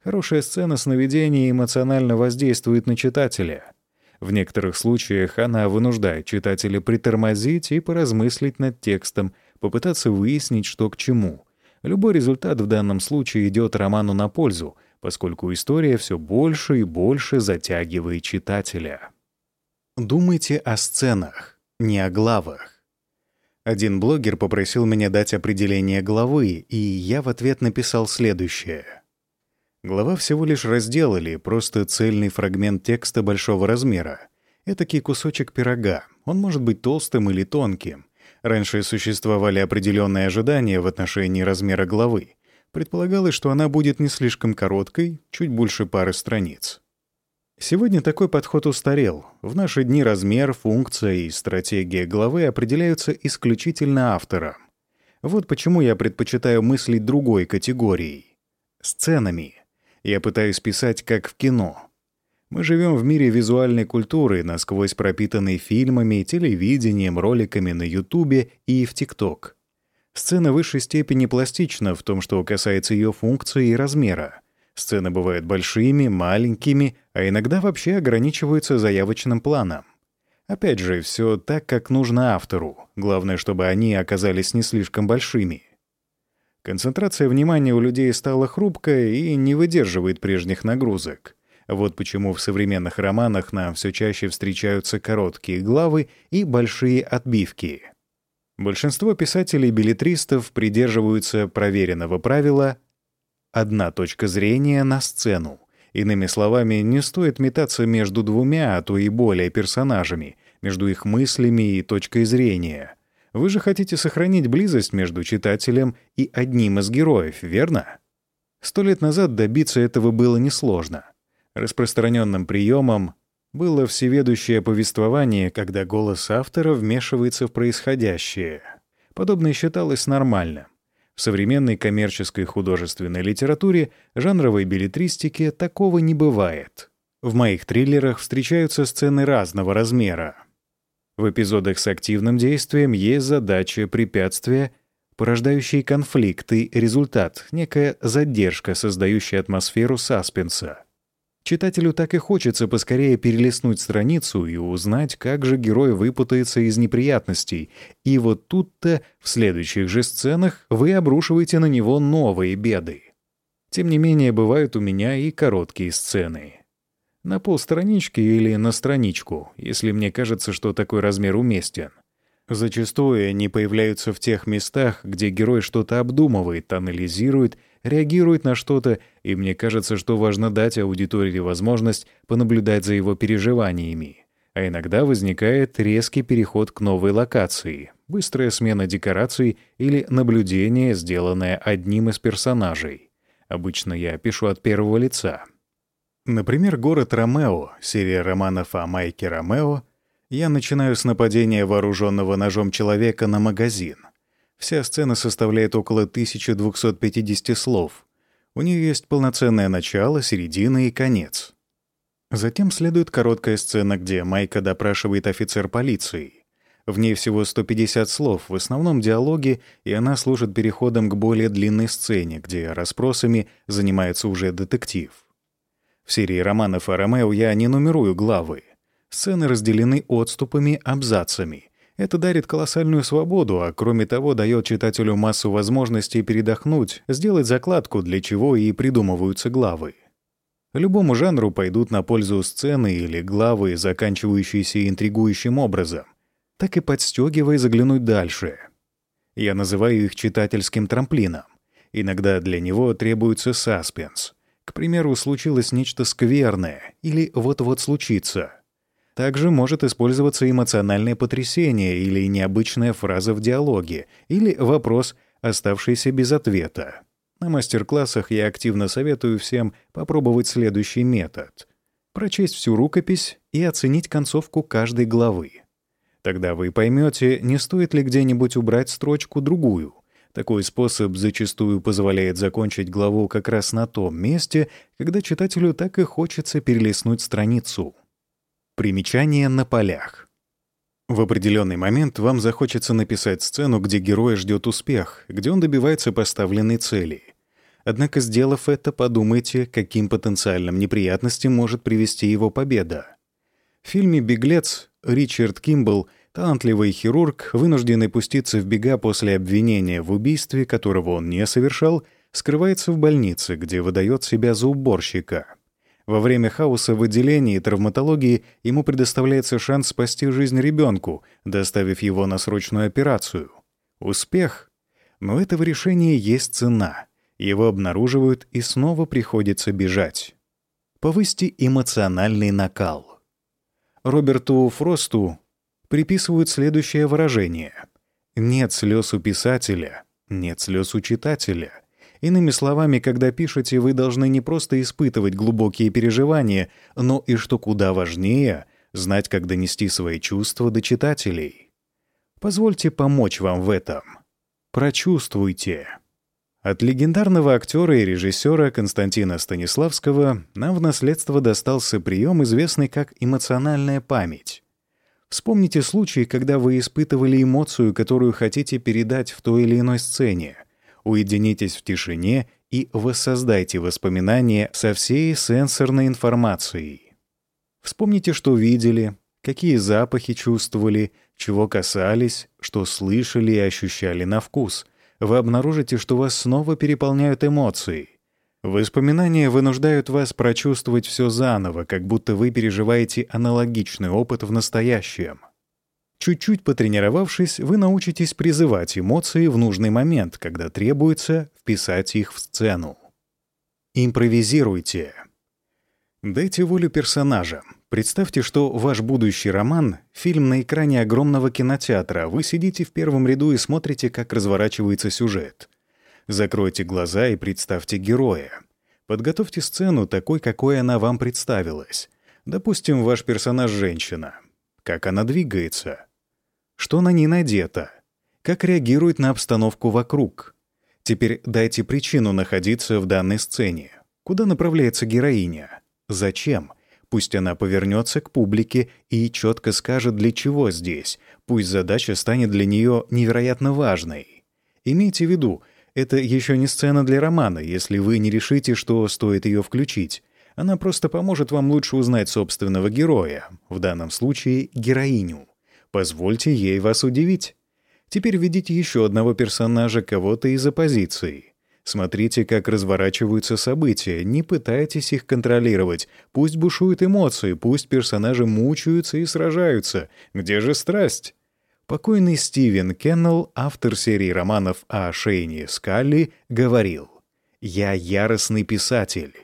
Хорошая сцена сновидения эмоционально воздействует на читателя. В некоторых случаях она вынуждает читателя притормозить и поразмыслить над текстом, попытаться выяснить, что к чему. Любой результат в данном случае идет роману на пользу, поскольку история все больше и больше затягивает читателя. Думайте о сценах, не о главах. Один блогер попросил меня дать определение главы, и я в ответ написал следующее — Глава всего лишь раздел просто цельный фрагмент текста большого размера. Этакий кусочек пирога. Он может быть толстым или тонким. Раньше существовали определенные ожидания в отношении размера главы. Предполагалось, что она будет не слишком короткой, чуть больше пары страниц. Сегодня такой подход устарел. В наши дни размер, функция и стратегия главы определяются исключительно автором. Вот почему я предпочитаю мыслить другой категорией — сценами — я пытаюсь писать как в кино. Мы живем в мире визуальной культуры, насквозь пропитанной фильмами, телевидением, роликами на Ютубе и в ТикТок. Сцена в высшей степени пластична в том, что касается ее функции и размера. Сцены бывают большими, маленькими, а иногда вообще ограничиваются заявочным планом. Опять же, все так, как нужно автору. Главное, чтобы они оказались не слишком большими. Концентрация внимания у людей стала хрупкой и не выдерживает прежних нагрузок. Вот почему в современных романах нам все чаще встречаются короткие главы и большие отбивки. Большинство писателей-билетристов придерживаются проверенного правила «одна точка зрения на сцену». Иными словами, не стоит метаться между двумя, а то и более персонажами, между их мыслями и точкой зрения — вы же хотите сохранить близость между читателем и одним из героев, верно? Сто лет назад добиться этого было несложно. Распространенным приемом было всеведущее повествование, когда голос автора вмешивается в происходящее. Подобное считалось нормальным. В современной коммерческой художественной литературе, жанровой билетристике такого не бывает. В моих триллерах встречаются сцены разного размера. В эпизодах с активным действием есть задача, препятствия, порождающие конфликты, результат, некая задержка, создающая атмосферу саспенса. Читателю так и хочется поскорее перелистнуть страницу и узнать, как же герой выпутается из неприятностей. И вот тут-то, в следующих же сценах, вы обрушиваете на него новые беды. Тем не менее, бывают у меня и короткие сцены. На полстранички или на страничку, если мне кажется, что такой размер уместен. Зачастую они появляются в тех местах, где герой что-то обдумывает, анализирует, реагирует на что-то, и мне кажется, что важно дать аудитории возможность понаблюдать за его переживаниями. А иногда возникает резкий переход к новой локации, быстрая смена декораций или наблюдение, сделанное одним из персонажей. Обычно я пишу от первого лица. Например, «Город Ромео», серия романов о Майке Ромео, я начинаю с нападения вооруженного ножом человека на магазин. Вся сцена составляет около 1250 слов. У нее есть полноценное начало, середина и конец. Затем следует короткая сцена, где Майка допрашивает офицер полиции. В ней всего 150 слов, в основном диалоги, и она служит переходом к более длинной сцене, где расспросами занимается уже детектив. В серии романов о Ромео я не нумерую главы. Сцены разделены отступами, абзацами. Это дарит колоссальную свободу, а кроме того дает читателю массу возможностей передохнуть, сделать закладку, для чего и придумываются главы. Любому жанру пойдут на пользу сцены или главы, заканчивающиеся интригующим образом, так и подстегивая заглянуть дальше. Я называю их читательским трамплином. Иногда для него требуется саспенс — к примеру, случилось нечто скверное или вот-вот случится. Также может использоваться эмоциональное потрясение или необычная фраза в диалоге, или вопрос, оставшийся без ответа. На мастер-классах я активно советую всем попробовать следующий метод. Прочесть всю рукопись и оценить концовку каждой главы. Тогда вы поймете, не стоит ли где-нибудь убрать строчку другую. Такой способ зачастую позволяет закончить главу как раз на том месте, когда читателю так и хочется перелистнуть страницу. Примечание на полях. В определенный момент вам захочется написать сцену, где героя ждет успех, где он добивается поставленной цели. Однако, сделав это, подумайте, каким потенциальным неприятностям может привести его победа. В фильме «Беглец» Ричард Кимбл, талантливый хирург, вынужденный пуститься в бега после обвинения в убийстве, которого он не совершал, скрывается в больнице, где выдает себя за уборщика. Во время хаоса в отделении травматологии ему предоставляется шанс спасти жизнь ребенку, доставив его на срочную операцию. Успех? Но этого решения есть цена — его обнаруживают и снова приходится бежать. Повысьте эмоциональный накал. Роберту Фросту приписывают следующее выражение. «Нет слез у писателя, нет слез у читателя». Иными словами, когда пишете, вы должны не просто испытывать глубокие переживания, но и, что куда важнее, знать, как донести свои чувства до читателей. Позвольте помочь вам в этом. Прочувствуйте. От легендарного актера и режиссера Константина Станиславского нам в наследство достался прием, известный как эмоциональная память. Вспомните случай, когда вы испытывали эмоцию, которую хотите передать в той или иной сцене. Уединитесь в тишине и воссоздайте воспоминания со всей сенсорной информацией. Вспомните, что видели, какие запахи чувствовали, чего касались, что слышали и ощущали на вкус — вы обнаружите, что вас снова переполняют эмоции. Воспоминания вынуждают вас прочувствовать все заново, как будто вы переживаете аналогичный опыт в настоящем. Чуть-чуть потренировавшись, вы научитесь призывать эмоции в нужный момент, когда требуется вписать их в сцену. Импровизируйте. Дайте волю персонажам. Представьте, что ваш будущий роман — фильм на экране огромного кинотеатра. Вы сидите в первом ряду и смотрите, как разворачивается сюжет. Закройте глаза и представьте героя. Подготовьте сцену такой, какой она вам представилась. Допустим, ваш персонаж — женщина. Как она двигается? Что на ней надето? Как реагирует на обстановку вокруг? Теперь дайте причину находиться в данной сцене. Куда направляется героиня? Зачем? Пусть она повернется к публике и четко скажет, для чего здесь. Пусть задача станет для нее невероятно важной. Имейте в виду, это еще не сцена для романа, если вы не решите, что стоит ее включить. Она просто поможет вам лучше узнать собственного героя, в данном случае героиню. Позвольте ей вас удивить. Теперь введите еще одного персонажа, кого-то из оппозиции. Смотрите, как разворачиваются события, не пытайтесь их контролировать. Пусть бушуют эмоции, пусть персонажи мучаются и сражаются. Где же страсть? Покойный Стивен Кеннелл, автор серии романов о Шейне Скалли, говорил «Я яростный писатель.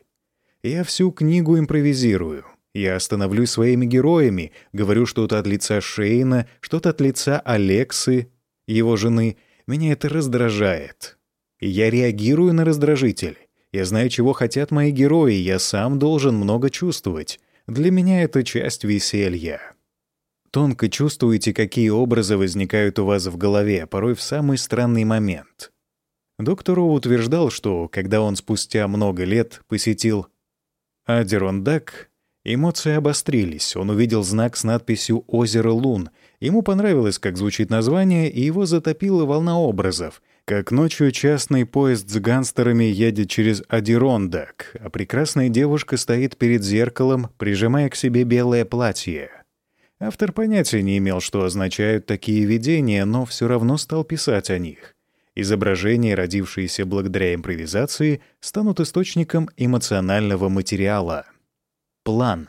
Я всю книгу импровизирую. Я становлюсь своими героями, говорю что-то от лица Шейна, что-то от лица Алексы, его жены. Меня это раздражает. Я реагирую на раздражитель. Я знаю, чего хотят мои герои, я сам должен много чувствовать. Для меня это часть веселья. Тонко чувствуете, какие образы возникают у вас в голове, порой в самый странный момент. Доктор Роу утверждал, что, когда он спустя много лет посетил Адерондак, эмоции обострились. Он увидел знак с надписью «Озеро Лун». Ему понравилось, как звучит название, и его затопила волна образов — как ночью частный поезд с гангстерами едет через Адирондак, а прекрасная девушка стоит перед зеркалом, прижимая к себе белое платье. Автор понятия не имел, что означают такие видения, но все равно стал писать о них. Изображения, родившиеся благодаря импровизации, станут источником эмоционального материала. План.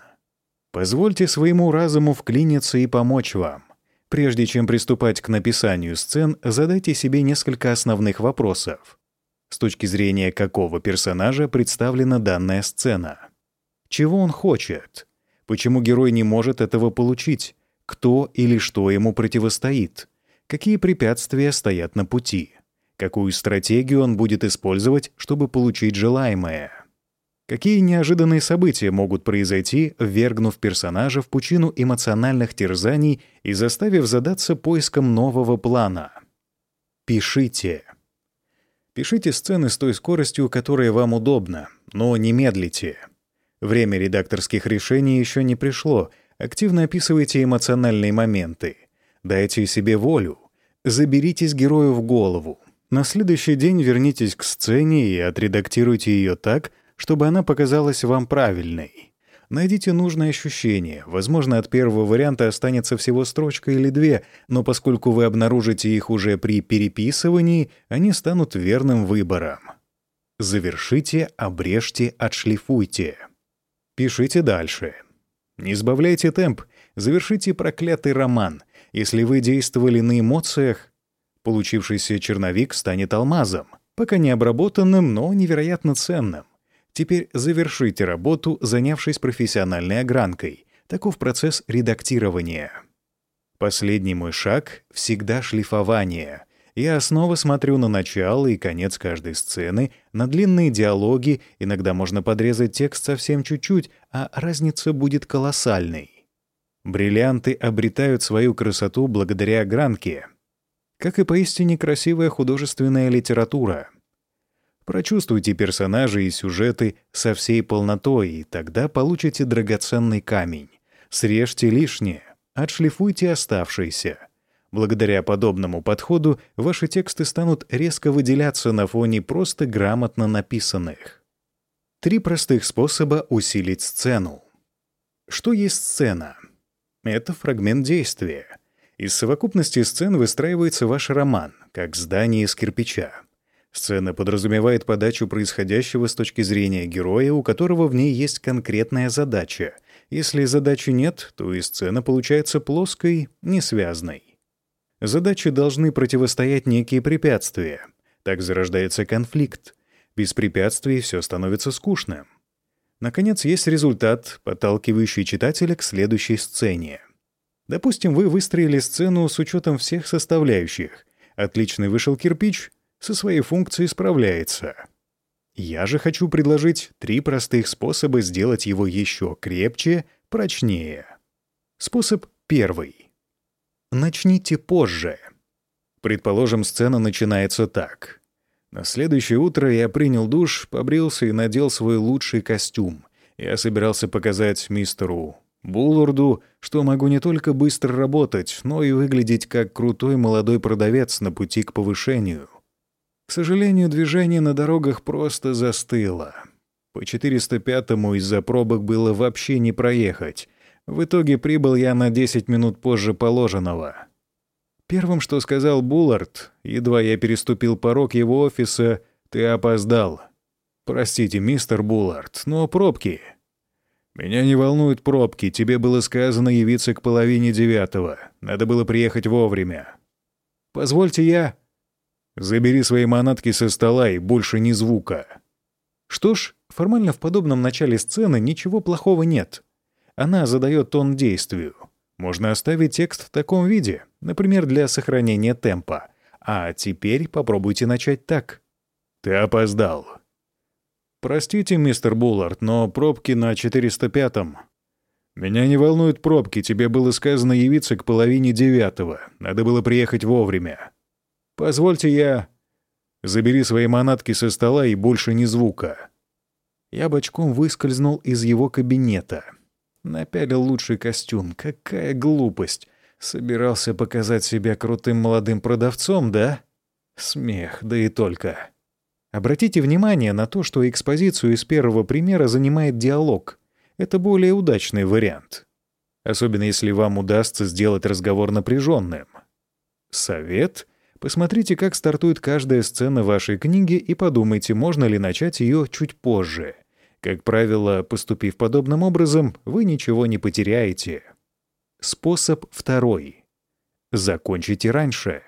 Позвольте своему разуму вклиниться и помочь вам. Прежде чем приступать к написанию сцен, задайте себе несколько основных вопросов. С точки зрения какого персонажа представлена данная сцена? Чего он хочет? Почему герой не может этого получить? Кто или что ему противостоит? Какие препятствия стоят на пути? Какую стратегию он будет использовать, чтобы получить желаемое? Какие неожиданные события могут произойти, ввергнув персонажа в пучину эмоциональных терзаний и заставив задаться поиском нового плана? Пишите. Пишите сцены с той скоростью, которая вам удобна, но не медлите. Время редакторских решений еще не пришло. Активно описывайте эмоциональные моменты. Дайте себе волю. Заберитесь герою в голову. На следующий день вернитесь к сцене и отредактируйте ее так, чтобы она показалась вам правильной. Найдите нужное ощущение. Возможно, от первого варианта останется всего строчка или две, но поскольку вы обнаружите их уже при переписывании, они станут верным выбором. Завершите, обрежьте, отшлифуйте. Пишите дальше. Не сбавляйте темп, завершите проклятый роман. Если вы действовали на эмоциях, получившийся черновик станет алмазом, пока не обработанным, но невероятно ценным. Теперь завершите работу, занявшись профессиональной огранкой. Таков процесс редактирования. Последний мой шаг — всегда шлифование. Я снова смотрю на начало и конец каждой сцены, на длинные диалоги, иногда можно подрезать текст совсем чуть-чуть, а разница будет колоссальной. Бриллианты обретают свою красоту благодаря огранке. Как и поистине красивая художественная литература — Прочувствуйте персонажи и сюжеты со всей полнотой, и тогда получите драгоценный камень. Срежьте лишнее, отшлифуйте оставшиеся. Благодаря подобному подходу ваши тексты станут резко выделяться на фоне просто грамотно написанных. Три простых способа усилить сцену. Что есть сцена? Это фрагмент действия. Из совокупности сцен выстраивается ваш роман, как здание из кирпича. Сцена подразумевает подачу происходящего с точки зрения героя, у которого в ней есть конкретная задача. Если задачи нет, то и сцена получается плоской, несвязной. Задачи должны противостоять некие препятствия. Так зарождается конфликт. Без препятствий все становится скучным. Наконец, есть результат, подталкивающий читателя к следующей сцене. Допустим, вы выстроили сцену с учетом всех составляющих. Отличный вышел кирпич, со своей функцией справляется. Я же хочу предложить три простых способа сделать его еще крепче, прочнее. Способ первый. Начните позже. Предположим, сцена начинается так. На следующее утро я принял душ, побрился и надел свой лучший костюм. Я собирался показать мистеру Булларду, что могу не только быстро работать, но и выглядеть как крутой молодой продавец на пути к повышению. К сожалению, движение на дорогах просто застыло. По 405-му из-за пробок было вообще не проехать. В итоге прибыл я на 10 минут позже положенного. Первым, что сказал Буллард, едва я переступил порог его офиса, «Ты опоздал». «Простите, мистер Буллард, но пробки...» «Меня не волнуют пробки. Тебе было сказано явиться к половине девятого. Надо было приехать вовремя». «Позвольте я...» Забери свои манатки со стола и больше ни звука. Что ж, формально в подобном начале сцены ничего плохого нет. Она задает тон действию. Можно оставить текст в таком виде, например, для сохранения темпа. А теперь попробуйте начать так. Ты опоздал. Простите, мистер Буллард, но пробки на 405-м. Меня не волнуют пробки, тебе было сказано явиться к половине девятого. Надо было приехать вовремя. Позвольте я... Забери свои манатки со стола и больше ни звука. Я бочком выскользнул из его кабинета. Напялил лучший костюм. Какая глупость. Собирался показать себя крутым молодым продавцом, да? Смех, да и только. Обратите внимание на то, что экспозицию из первого примера занимает диалог. Это более удачный вариант. Особенно если вам удастся сделать разговор напряженным. Совет — Посмотрите, как стартует каждая сцена вашей книги и подумайте, можно ли начать ее чуть позже. Как правило, поступив подобным образом, вы ничего не потеряете. Способ второй. Закончите раньше.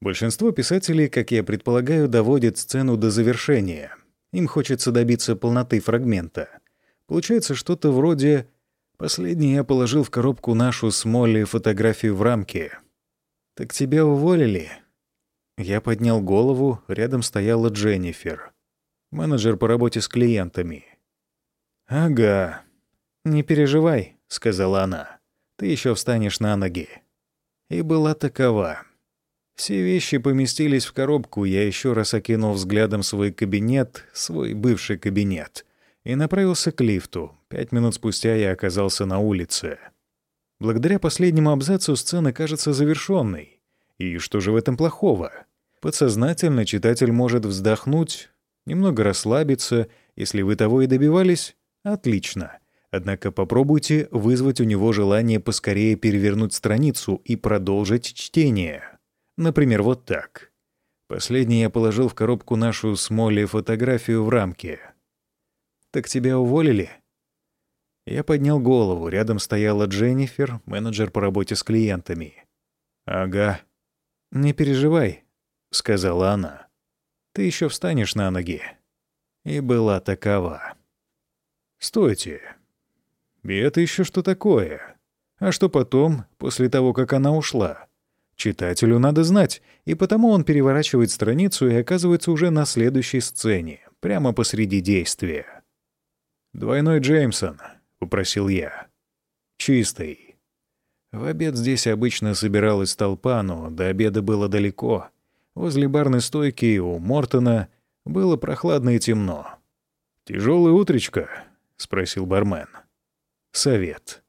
Большинство писателей, как я предполагаю, доводят сцену до завершения. Им хочется добиться полноты фрагмента. Получается что-то вроде Последний я положил в коробку нашу с Молли фотографию в рамке. «Так тебя уволили?» Я поднял голову, рядом стояла Дженнифер, менеджер по работе с клиентами. «Ага, не переживай», — сказала она. «Ты еще встанешь на ноги». И была такова. Все вещи поместились в коробку, я еще раз окинул взглядом свой кабинет, свой бывший кабинет, и направился к лифту. Пять минут спустя я оказался на улице. Благодаря последнему абзацу сцена кажется завершенной. И что же в этом плохого? Подсознательно читатель может вздохнуть, немного расслабиться. Если вы того и добивались, отлично. Однако попробуйте вызвать у него желание поскорее перевернуть страницу и продолжить чтение. Например, вот так. Последний я положил в коробку нашу с Молли фотографию в рамке. «Так тебя уволили?» Я поднял голову. Рядом стояла Дженнифер, менеджер по работе с клиентами. «Ага». «Не переживай», — сказала она. «Ты еще встанешь на ноги». И была такова. «Стойте. И это еще что такое? А что потом, после того, как она ушла?» Читателю надо знать, и потому он переворачивает страницу и оказывается уже на следующей сцене, прямо посреди действия. «Двойной Джеймсон», — попросил я. «Чистый». В обед здесь обычно собиралась толпа, но до обеда было далеко. Возле барной стойки у Мортона было прохладно и темно. «Тяжелая утречка?» — спросил бармен. «Совет.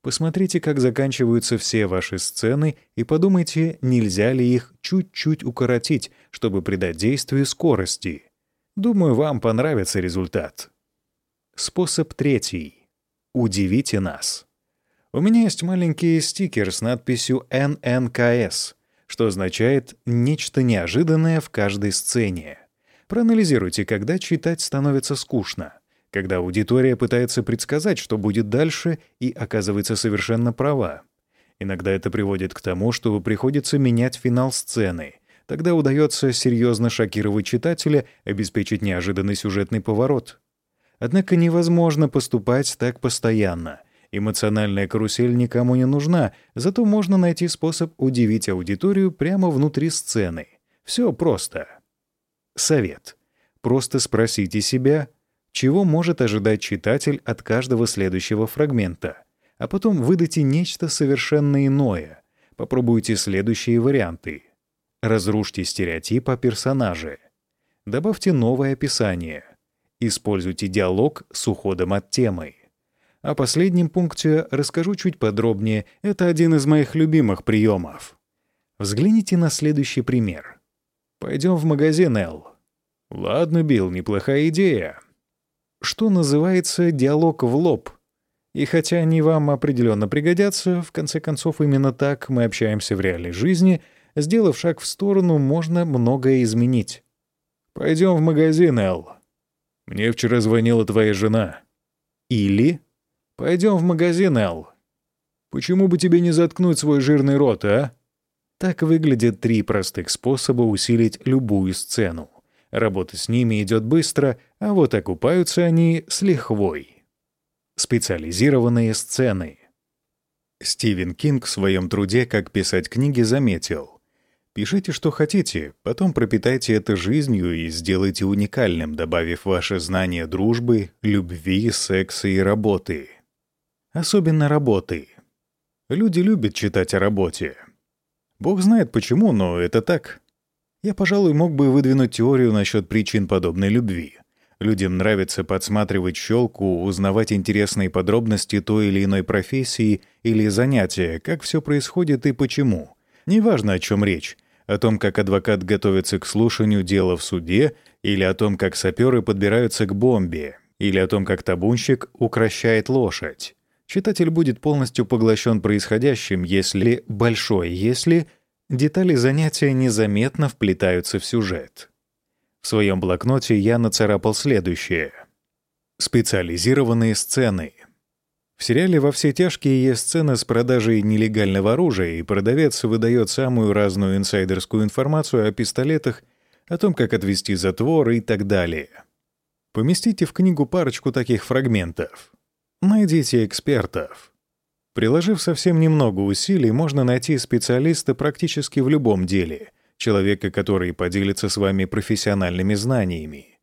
Посмотрите, как заканчиваются все ваши сцены, и подумайте, нельзя ли их чуть-чуть укоротить, чтобы придать действию скорости. Думаю, вам понравится результат. Способ третий. Удивите нас. У меня есть маленький стикер с надписью «ННКС», что означает «нечто неожиданное в каждой сцене». Проанализируйте, когда читать становится скучно — когда аудитория пытается предсказать, что будет дальше, и оказывается совершенно права. Иногда это приводит к тому, что приходится менять финал сцены. Тогда удается серьезно шокировать читателя, обеспечить неожиданный сюжетный поворот. Однако невозможно поступать так постоянно. Эмоциональная карусель никому не нужна, зато можно найти способ удивить аудиторию прямо внутри сцены. Все просто. Совет. Просто спросите себя, чего может ожидать читатель от каждого следующего фрагмента, а потом выдайте нечто совершенно иное. Попробуйте следующие варианты. Разрушьте стереотип о персонаже. Добавьте новое описание. Используйте диалог с уходом от темы. О последнем пункте расскажу чуть подробнее. Это один из моих любимых приемов. Взгляните на следующий пример. Пойдем в магазин, Эл. Ладно, Билл, неплохая идея что называется диалог в лоб. И хотя они вам определенно пригодятся, в конце концов именно так мы общаемся в реальной жизни, сделав шаг в сторону, можно многое изменить. «Пойдем в магазин, Эл. Мне вчера звонила твоя жена». Или «Пойдем в магазин, Эл. Почему бы тебе не заткнуть свой жирный рот, а?» Так выглядят три простых способа усилить любую сцену. Работа с ними идет быстро, а вот окупаются они с лихвой. Специализированные сцены. Стивен Кинг в своем труде «Как писать книги» заметил. Пишите, что хотите, потом пропитайте это жизнью и сделайте уникальным, добавив ваше знание дружбы, любви, секса и работы. Особенно работы. Люди любят читать о работе. Бог знает почему, но это так. Я, пожалуй, мог бы выдвинуть теорию насчет причин подобной любви. Людям нравится подсматривать щелку, узнавать интересные подробности той или иной профессии или занятия, как все происходит и почему. Неважно, о чем речь. О том, как адвокат готовится к слушанию дела в суде, или о том, как саперы подбираются к бомбе, или о том, как табунщик укращает лошадь. Читатель будет полностью поглощен происходящим, если, большое если, Детали занятия незаметно вплетаются в сюжет. В своем блокноте я нацарапал следующее. Специализированные сцены. В сериале «Во все тяжкие» есть сцена с продажей нелегального оружия, и продавец выдает самую разную инсайдерскую информацию о пистолетах, о том, как отвести затвор и так далее. Поместите в книгу парочку таких фрагментов. Найдите экспертов. Приложив совсем немного усилий, можно найти специалиста практически в любом деле, человека, который поделится с вами профессиональными знаниями.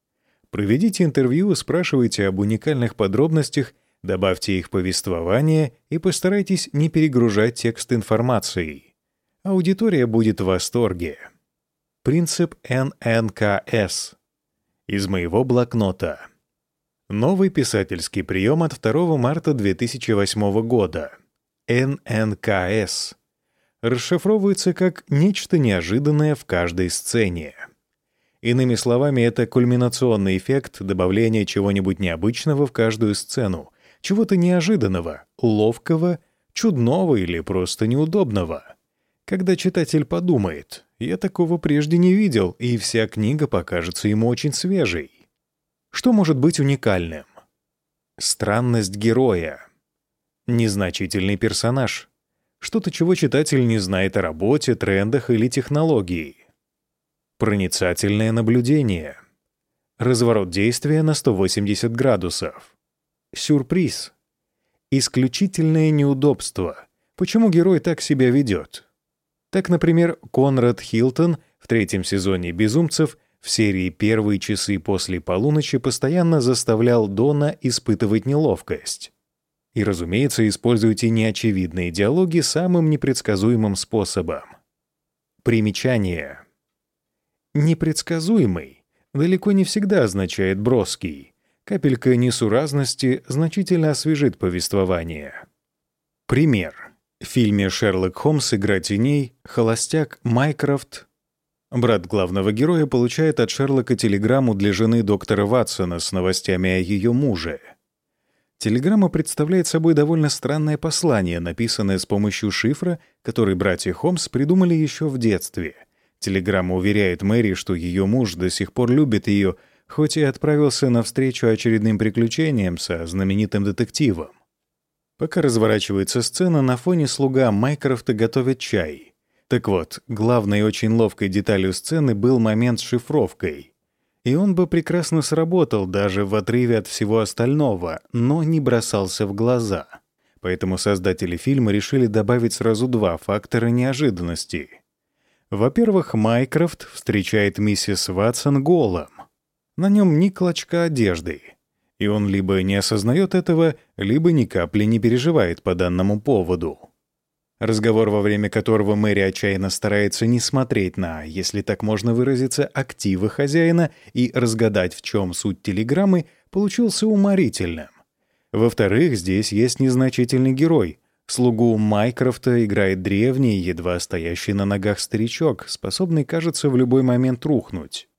Проведите интервью, спрашивайте об уникальных подробностях, добавьте их повествование и постарайтесь не перегружать текст информацией. Аудитория будет в восторге. Принцип ННКС. Из моего блокнота. Новый писательский прием от 2 марта 2008 года. ННКС. Расшифровывается как «нечто неожиданное в каждой сцене». Иными словами, это кульминационный эффект добавления чего-нибудь необычного в каждую сцену, чего-то неожиданного, ловкого, чудного или просто неудобного. Когда читатель подумает, я такого прежде не видел, и вся книга покажется ему очень свежей. Что может быть уникальным? Странность героя. Незначительный персонаж. Что-то, чего читатель не знает о работе, трендах или технологии. Проницательное наблюдение. Разворот действия на 180 градусов. Сюрприз. Исключительное неудобство. Почему герой так себя ведет? Так, например, Конрад Хилтон в третьем сезоне «Безумцев» в серии «Первые часы после полуночи» постоянно заставлял Дона испытывать неловкость. И, разумеется, используйте неочевидные диалоги самым непредсказуемым способом. Примечание. Непредсказуемый далеко не всегда означает броский. Капелька несуразности значительно освежит повествование. Пример. В фильме «Шерлок Холмс. Игра теней» холостяк Майкрофт, брат главного героя, получает от Шерлока телеграмму для жены доктора Ватсона с новостями о ее муже. Телеграмма представляет собой довольно странное послание, написанное с помощью шифра, который братья Холмс придумали еще в детстве. Телеграмма уверяет Мэри, что ее муж до сих пор любит ее — хоть и отправился навстречу очередным приключениям со знаменитым детективом. Пока разворачивается сцена, на фоне слуга Майкрофта готовит чай. Так вот, главной очень ловкой деталью сцены был момент с шифровкой. И он бы прекрасно сработал даже в отрыве от всего остального, но не бросался в глаза. Поэтому создатели фильма решили добавить сразу два фактора неожиданности. Во-первых, Майкрофт встречает миссис Ватсон голым. На нем ни клочка одежды. И он либо не осознает этого, либо ни капли не переживает по данному поводу. Разговор, во время которого Мэри отчаянно старается не смотреть на, если так можно выразиться, активы хозяина и разгадать, в чем суть телеграммы, получился уморительным. Во-вторых, здесь есть незначительный герой. Слугу Майкрофта играет древний, едва стоящий на ногах старичок, способный, кажется, в любой момент рухнуть.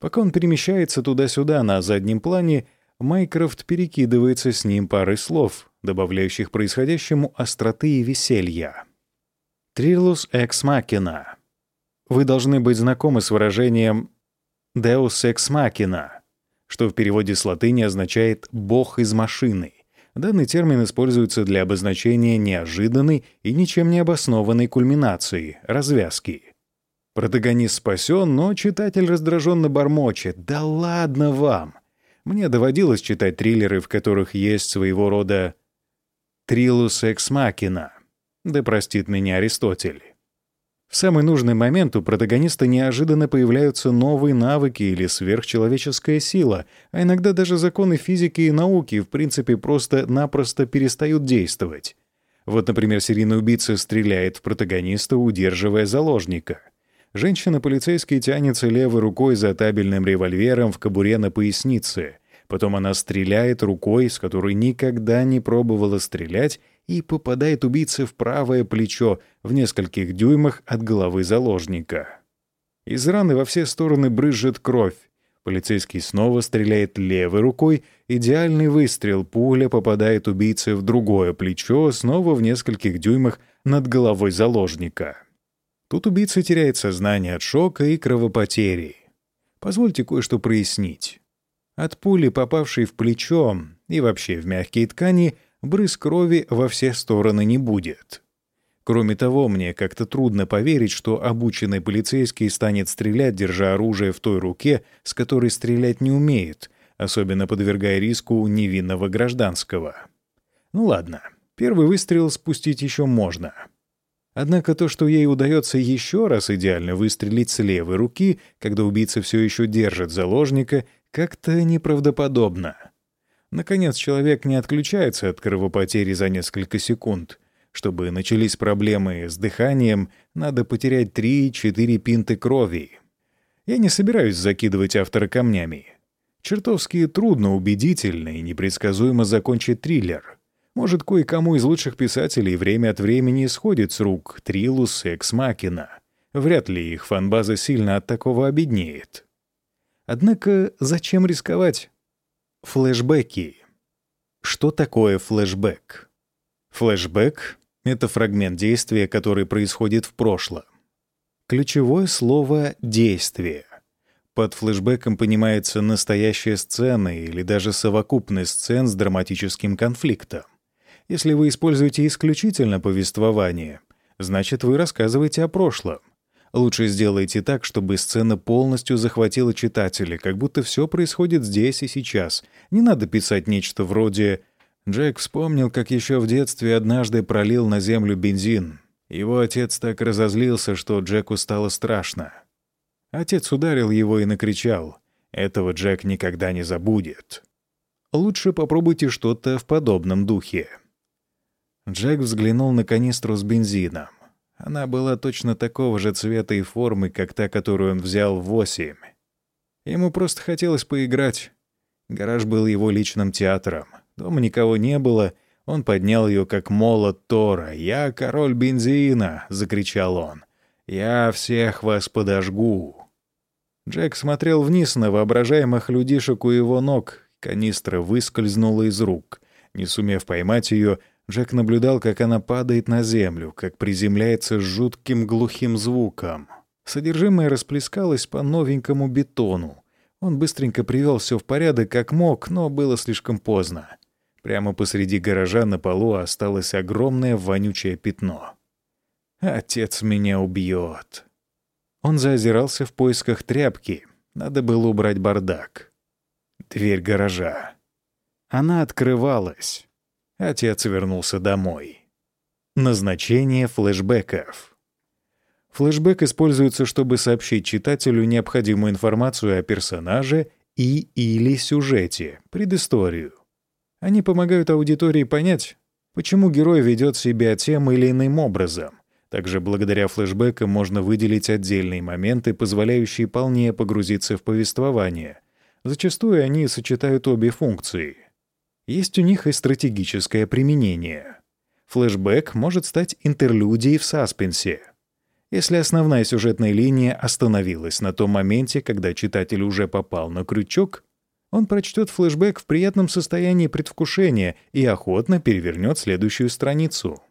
Пока он перемещается туда-сюда на заднем плане, Майкрофт перекидывается с ним парой слов, добавляющих происходящему остроты и веселья. «Трилус экс макина». Вы должны быть знакомы с выражением «deus ex machina», что в переводе с латыни означает «бог из машины». Данный термин используется для обозначения неожиданной и ничем не обоснованной кульминации, развязки. Протагонист спасен, но читатель раздраженно бормочет. «Да ладно вам!» Мне доводилось читать триллеры, в которых есть своего рода «трилус экс макина». Да простит меня Аристотель. В самый нужный момент у протагониста неожиданно появляются новые навыки или сверхчеловеческая сила, а иногда даже законы физики и науки в принципе просто-напросто перестают действовать. Вот, например, серийный убийца стреляет в протагониста, удерживая заложника — Женщина-полицейский тянется левой рукой за табельным револьвером в кобуре на пояснице. Потом она стреляет рукой, с которой никогда не пробовала стрелять, и попадает убийце в правое плечо в нескольких дюймах от головы заложника. Из раны во все стороны брызжет кровь. Полицейский снова стреляет левой рукой. Идеальный выстрел. Пуля попадает убийце в другое плечо, снова в нескольких дюймах над головой заложника. Тут убийца теряет сознание от шока и кровопотери. Позвольте кое-что прояснить. От пули, попавшей в плечо и вообще в мягкие ткани, брызг крови во все стороны не будет. Кроме того, мне как-то трудно поверить, что обученный полицейский станет стрелять, держа оружие в той руке, с которой стрелять не умеет, особенно подвергая риску невинного гражданского. Ну ладно, первый выстрел спустить еще можно. Однако то, что ей удается еще раз идеально выстрелить с левой руки, когда убийца все еще держит заложника, как-то неправдоподобно. Наконец, человек не отключается от кровопотери за несколько секунд. Чтобы начались проблемы с дыханием, надо потерять 3-4 пинты крови. Я не собираюсь закидывать автора камнями. Чертовски трудно, убедительно и непредсказуемо закончить триллер. Может, кое-кому из лучших писателей время от времени сходит с рук Трилус Экс Макина. Вряд ли их фанбаза сильно от такого обеднеет. Однако зачем рисковать? Флэшбэки. Что такое флэшбэк? Флэшбэк — это фрагмент действия, который происходит в прошлом. Ключевое слово «действие». Под флэшбэком понимается настоящая сцена или даже совокупность сцен с драматическим конфликтом. Если вы используете исключительно повествование, значит, вы рассказываете о прошлом. Лучше сделайте так, чтобы сцена полностью захватила читателя, как будто все происходит здесь и сейчас. Не надо писать нечто вроде «Джек вспомнил, как еще в детстве однажды пролил на землю бензин. Его отец так разозлился, что Джеку стало страшно. Отец ударил его и накричал. Этого Джек никогда не забудет. Лучше попробуйте что-то в подобном духе. Джек взглянул на канистру с бензином. Она была точно такого же цвета и формы, как та, которую он взял в восемь. Ему просто хотелось поиграть. Гараж был его личным театром. Дома никого не было. Он поднял ее, как молот Тора. «Я король бензина!» — закричал он. «Я всех вас подожгу!» Джек смотрел вниз на воображаемых людишек у его ног. Канистра выскользнула из рук. Не сумев поймать ее, Джек наблюдал, как она падает на землю, как приземляется с жутким глухим звуком. Содержимое расплескалось по новенькому бетону. Он быстренько привел все в порядок, как мог, но было слишком поздно. Прямо посреди гаража на полу осталось огромное вонючее пятно. «Отец меня убьет». Он заозирался в поисках тряпки. Надо было убрать бардак. Дверь гаража. Она открывалась. Отец вернулся домой. Назначение флешбеков. Флешбек используется, чтобы сообщить читателю необходимую информацию о персонаже и или сюжете, предысторию. Они помогают аудитории понять, почему герой ведет себя тем или иным образом. Также благодаря флешбекам можно выделить отдельные моменты, позволяющие полнее погрузиться в повествование. Зачастую они сочетают обе функции — есть у них и стратегическое применение. Флэшбэк может стать интерлюдией в саспенсе. Если основная сюжетная линия остановилась на том моменте, когда читатель уже попал на крючок, он прочтет флэшбэк в приятном состоянии предвкушения и охотно перевернет следующую страницу.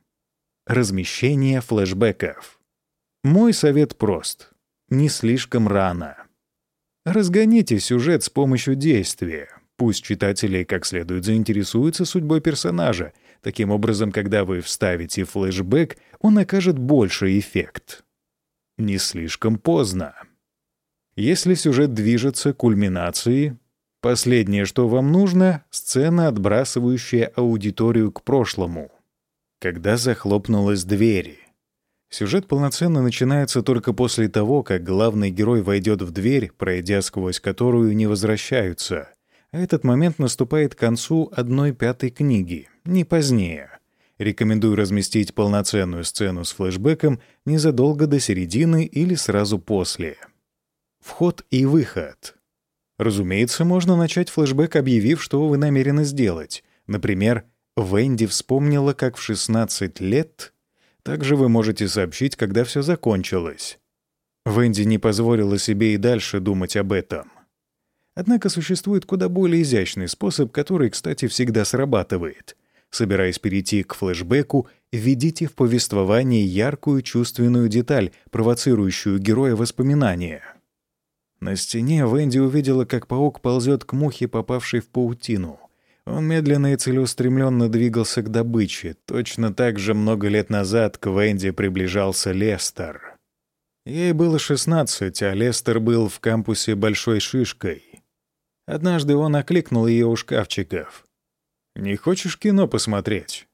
Размещение флэшбэков. Мой совет прост. Не слишком рано. Разгоните сюжет с помощью действия. Пусть читатели как следует заинтересуются судьбой персонажа. Таким образом, когда вы вставите флешбэк, он окажет больший эффект. Не слишком поздно. Если сюжет движется к кульминации, последнее, что вам нужно — сцена, отбрасывающая аудиторию к прошлому. Когда захлопнулась дверь. Сюжет полноценно начинается только после того, как главный герой войдет в дверь, пройдя сквозь которую не возвращаются — этот момент наступает к концу одной пятой книги, не позднее. Рекомендую разместить полноценную сцену с флешбеком незадолго до середины или сразу после. Вход и выход. Разумеется, можно начать флешбэк, объявив, что вы намерены сделать. Например, Венди вспомнила, как в 16 лет. Также вы можете сообщить, когда все закончилось. Венди не позволила себе и дальше думать об этом. Однако существует куда более изящный способ, который, кстати, всегда срабатывает. Собираясь перейти к флешбеку, введите в повествование яркую чувственную деталь, провоцирующую героя воспоминания. На стене Венди увидела, как паук ползет к мухе, попавшей в паутину. Он медленно и целеустремленно двигался к добыче. Точно так же много лет назад к Венди приближался Лестер. Ей было 16, а Лестер был в кампусе большой шишкой. Однажды он окликнул ее у шкафчиков. «Не хочешь кино посмотреть?»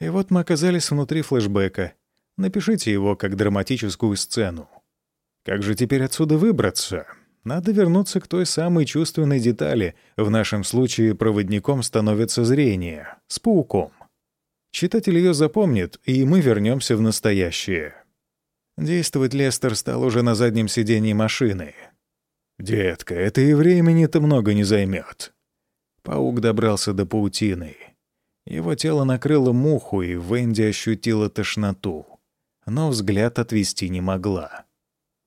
И вот мы оказались внутри флешбека. Напишите его как драматическую сцену. Как же теперь отсюда выбраться? Надо вернуться к той самой чувственной детали. В нашем случае проводником становится зрение. С пауком. Читатель ее запомнит, и мы вернемся в настоящее. Действовать Лестер стал уже на заднем сидении машины. «Детка, это и времени-то много не займет». Паук добрался до паутины. Его тело накрыло муху, и Венди ощутила тошноту. Но взгляд отвести не могла.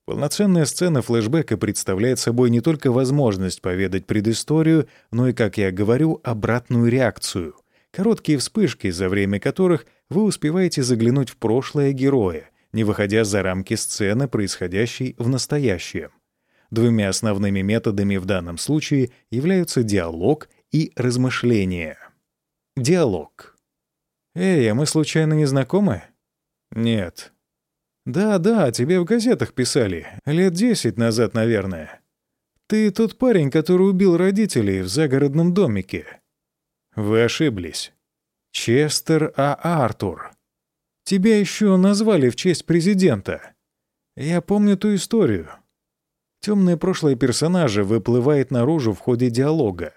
Полноценная сцена флешбека представляет собой не только возможность поведать предысторию, но и, как я говорю, обратную реакцию. Короткие вспышки, за время которых вы успеваете заглянуть в прошлое героя, не выходя за рамки сцены, происходящей в настоящем. Двумя основными методами в данном случае являются диалог и размышление. Диалог. «Эй, а мы случайно не знакомы?» «Нет», «Да-да, тебе в газетах писали. Лет десять назад, наверное. Ты тот парень, который убил родителей в загородном домике». «Вы ошиблись. Честер А. Артур. Тебя еще назвали в честь президента. Я помню ту историю. Темное прошлое персонажа выплывает наружу в ходе диалога.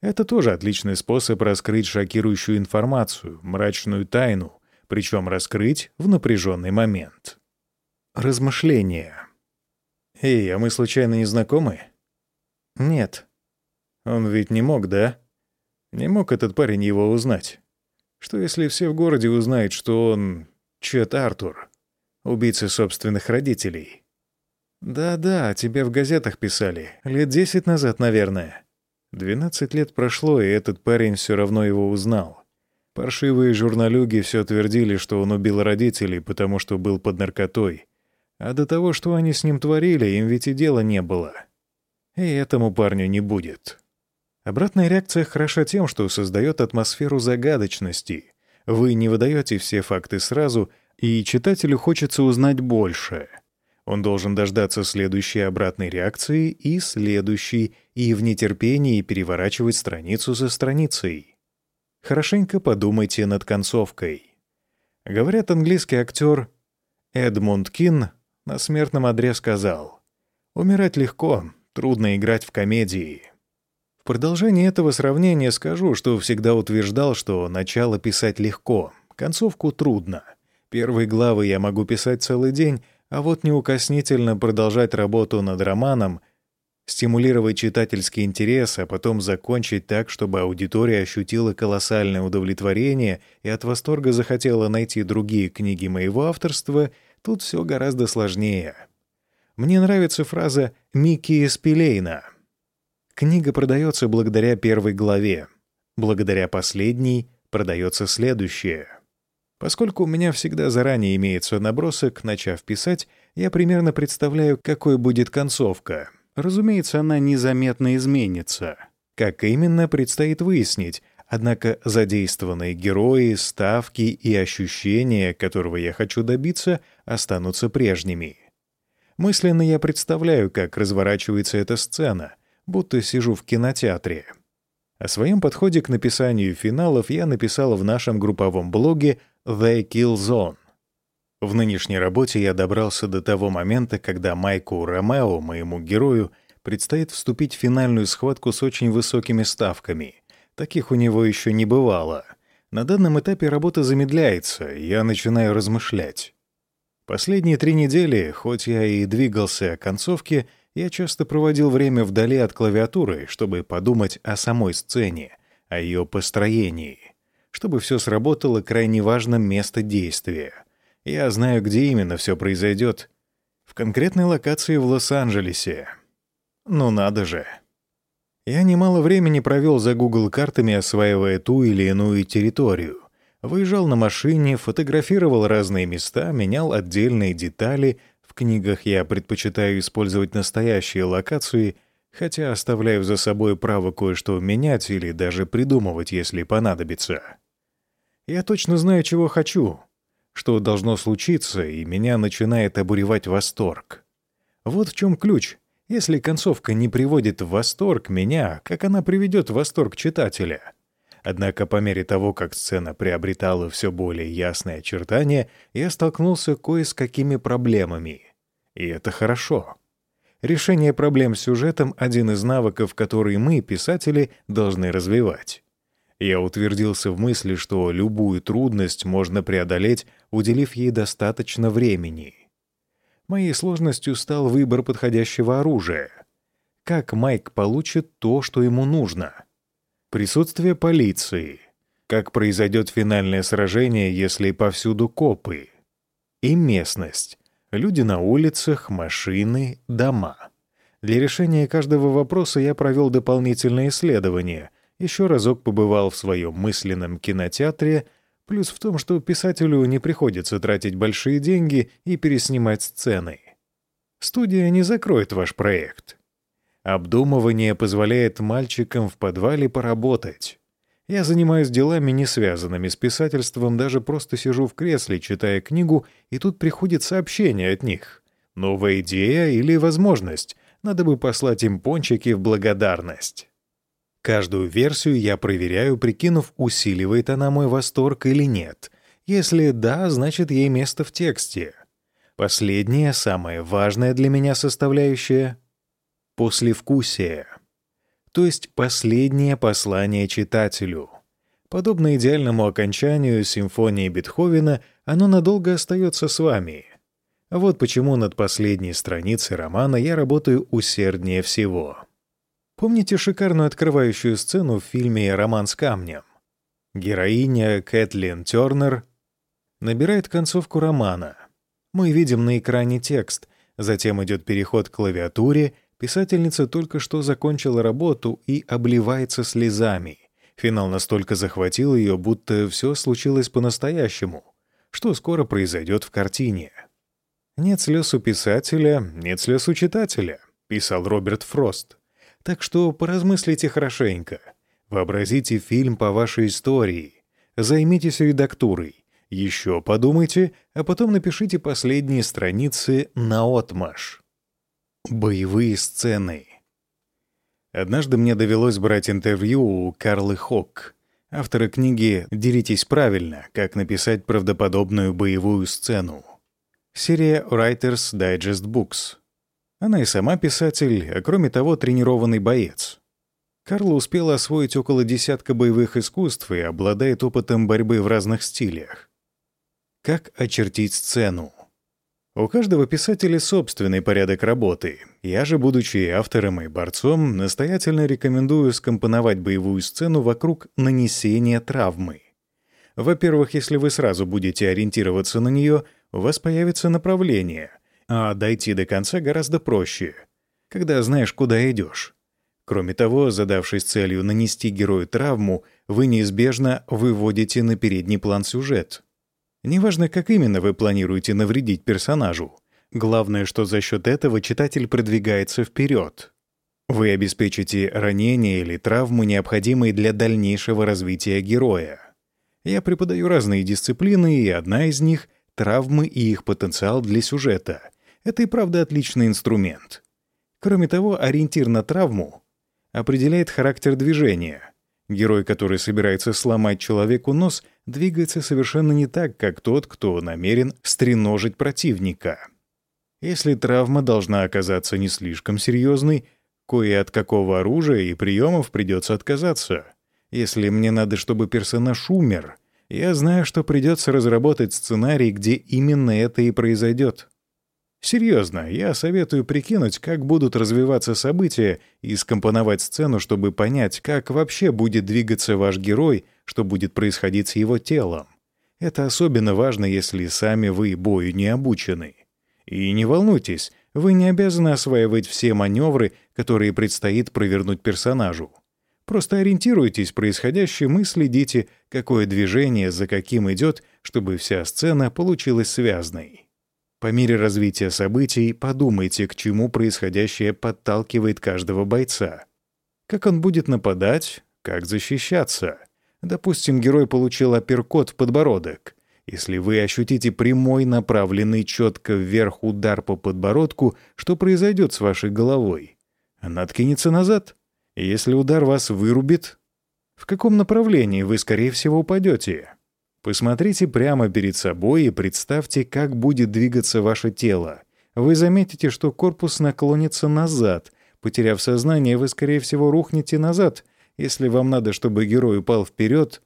Это тоже отличный способ раскрыть шокирующую информацию, мрачную тайну, причем раскрыть в напряженный момент. Размышления. «Эй, а мы случайно не знакомы?» «Нет». «Он ведь не мог, да?» «Не мог этот парень его узнать. Что если все в городе узнают, что он Чет Артур, убийца собственных родителей?» «Да-да, тебе в газетах писали. Лет десять назад, наверное». Двенадцать лет прошло, и этот парень все равно его узнал. Паршивые журналюги все твердили, что он убил родителей, потому что был под наркотой, а до того, что они с ним творили, им ведь и дела не было. И этому парню не будет. Обратная реакция хороша тем, что создает атмосферу загадочности. Вы не выдаете все факты сразу, и читателю хочется узнать больше. Он должен дождаться следующей обратной реакции и следующей, и в нетерпении переворачивать страницу за страницей. Хорошенько подумайте над концовкой. Говорят, английский актер Эдмунд Кин на смертном одре сказал «Умирать легко, трудно играть в комедии». В продолжении этого сравнения скажу, что всегда утверждал, что начало писать легко, концовку трудно. Первые главы я могу писать целый день, а вот неукоснительно продолжать работу над романом, стимулировать читательский интерес, а потом закончить так, чтобы аудитория ощутила колоссальное удовлетворение и от восторга захотела найти другие книги моего авторства — Тут все гораздо сложнее. Мне нравится фраза Микки Спилейна. Книга продается благодаря первой главе. Благодаря последней продается следующее. Поскольку у меня всегда заранее имеется набросок, начав писать, я примерно представляю, какой будет концовка. Разумеется, она незаметно изменится. Как именно, предстоит выяснить, Однако задействованные герои, ставки и ощущения, которого я хочу добиться, останутся прежними. Мысленно я представляю, как разворачивается эта сцена, будто сижу в кинотеатре. О своем подходе к написанию финалов я написал в нашем групповом блоге «The Kill Zone». В нынешней работе я добрался до того момента, когда Майку Ромео, моему герою, предстоит вступить в финальную схватку с очень высокими ставками — Таких у него еще не бывало. На данном этапе работа замедляется, я начинаю размышлять. Последние три недели, хоть я и двигался о концовке, я часто проводил время вдали от клавиатуры, чтобы подумать о самой сцене, о ее построении. Чтобы все сработало, крайне важно место действия. Я знаю, где именно все произойдет. В конкретной локации в Лос-Анджелесе. Ну надо же. Я немало времени провел за Google картами, осваивая ту или иную территорию. Выезжал на машине, фотографировал разные места, менял отдельные детали. В книгах я предпочитаю использовать настоящие локации, хотя оставляю за собой право кое-что менять или даже придумывать, если понадобится. Я точно знаю, чего хочу, что должно случиться, и меня начинает обуревать восторг. Вот в чем ключ — если концовка не приводит в восторг меня, как она приведет в восторг читателя? Однако по мере того, как сцена приобретала все более ясные очертания, я столкнулся кое с какими проблемами. И это хорошо. Решение проблем с сюжетом — один из навыков, которые мы, писатели, должны развивать. Я утвердился в мысли, что любую трудность можно преодолеть, уделив ей достаточно времени. Моей сложностью стал выбор подходящего оружия. Как Майк получит то, что ему нужно? Присутствие полиции. Как произойдет финальное сражение, если повсюду копы? И местность. Люди на улицах, машины, дома. Для решения каждого вопроса я провел дополнительное исследование, еще разок побывал в своем мысленном кинотеатре, плюс в том, что писателю не приходится тратить большие деньги и переснимать сцены. Студия не закроет ваш проект. Обдумывание позволяет мальчикам в подвале поработать. Я занимаюсь делами, не связанными с писательством, даже просто сижу в кресле, читая книгу, и тут приходит сообщение от них. Новая идея или возможность. Надо бы послать им пончики в благодарность. Каждую версию я проверяю, прикинув, усиливает она мой восторг или нет. Если да, значит, ей место в тексте. Последняя, самая важная для меня составляющая — послевкусие то есть последнее послание читателю. Подобно идеальному окончанию симфонии Бетховена, оно надолго остается с вами. Вот почему над последней страницей романа я работаю усерднее всего. Помните шикарную открывающую сцену в фильме «Роман с камнем»? Героиня Кэтлин Тернер набирает концовку романа. Мы видим на экране текст, затем идет переход к клавиатуре, Писательница только что закончила работу и обливается слезами. Финал настолько захватил ее, будто все случилось по-настоящему, что скоро произойдет в картине. «Нет слез у писателя, нет слез у читателя», — писал Роберт Фрост. «Так что поразмыслите хорошенько. Вообразите фильм по вашей истории. Займитесь редактурой. Еще подумайте, а потом напишите последние страницы на отмаш. Боевые сцены. Однажды мне довелось брать интервью у Карлы Хок, автора книги «Деритесь правильно. Как написать правдоподобную боевую сцену». Серия Writers Digest Books. Она и сама писатель, а кроме того тренированный боец. Карла успела освоить около десятка боевых искусств и обладает опытом борьбы в разных стилях. Как очертить сцену? У каждого писателя собственный порядок работы. Я же, будучи автором и борцом, настоятельно рекомендую скомпоновать боевую сцену вокруг нанесения травмы. Во-первых, если вы сразу будете ориентироваться на нее, у вас появится направление, а дойти до конца гораздо проще, когда знаешь, куда идешь. Кроме того, задавшись целью нанести герою травму, вы неизбежно выводите на передний план сюжет — Неважно, как именно вы планируете навредить персонажу. Главное, что за счет этого читатель продвигается вперед. Вы обеспечите ранение или травму, необходимые для дальнейшего развития героя. Я преподаю разные дисциплины, и одна из них — травмы и их потенциал для сюжета. Это и правда отличный инструмент. Кроме того, ориентир на травму определяет характер движения. Герой, который собирается сломать человеку нос, двигается совершенно не так, как тот, кто намерен стреножить противника. Если травма должна оказаться не слишком серьезной, кое от какого оружия и приемов придется отказаться. Если мне надо, чтобы персонаж умер, я знаю, что придется разработать сценарий, где именно это и произойдет. Серьезно, я советую прикинуть, как будут развиваться события и скомпоновать сцену, чтобы понять, как вообще будет двигаться ваш герой, что будет происходить с его телом. Это особенно важно, если сами вы бою не обучены. И не волнуйтесь, вы не обязаны осваивать все маневры, которые предстоит провернуть персонажу. Просто ориентируйтесь в происходящем и следите, какое движение за каким идет, чтобы вся сцена получилась связной. По мере развития событий подумайте, к чему происходящее подталкивает каждого бойца. Как он будет нападать, как защищаться — Допустим, герой получил апперкот в подбородок. Если вы ощутите прямой, направленный четко вверх удар по подбородку, что произойдет с вашей головой? Она откинется назад. Если удар вас вырубит, В каком направлении вы, скорее всего, упадете? Посмотрите прямо перед собой и представьте, как будет двигаться ваше тело. Вы заметите, что корпус наклонится назад. Потеряв сознание, вы, скорее всего, рухнете назад. Если вам надо, чтобы герой упал вперед,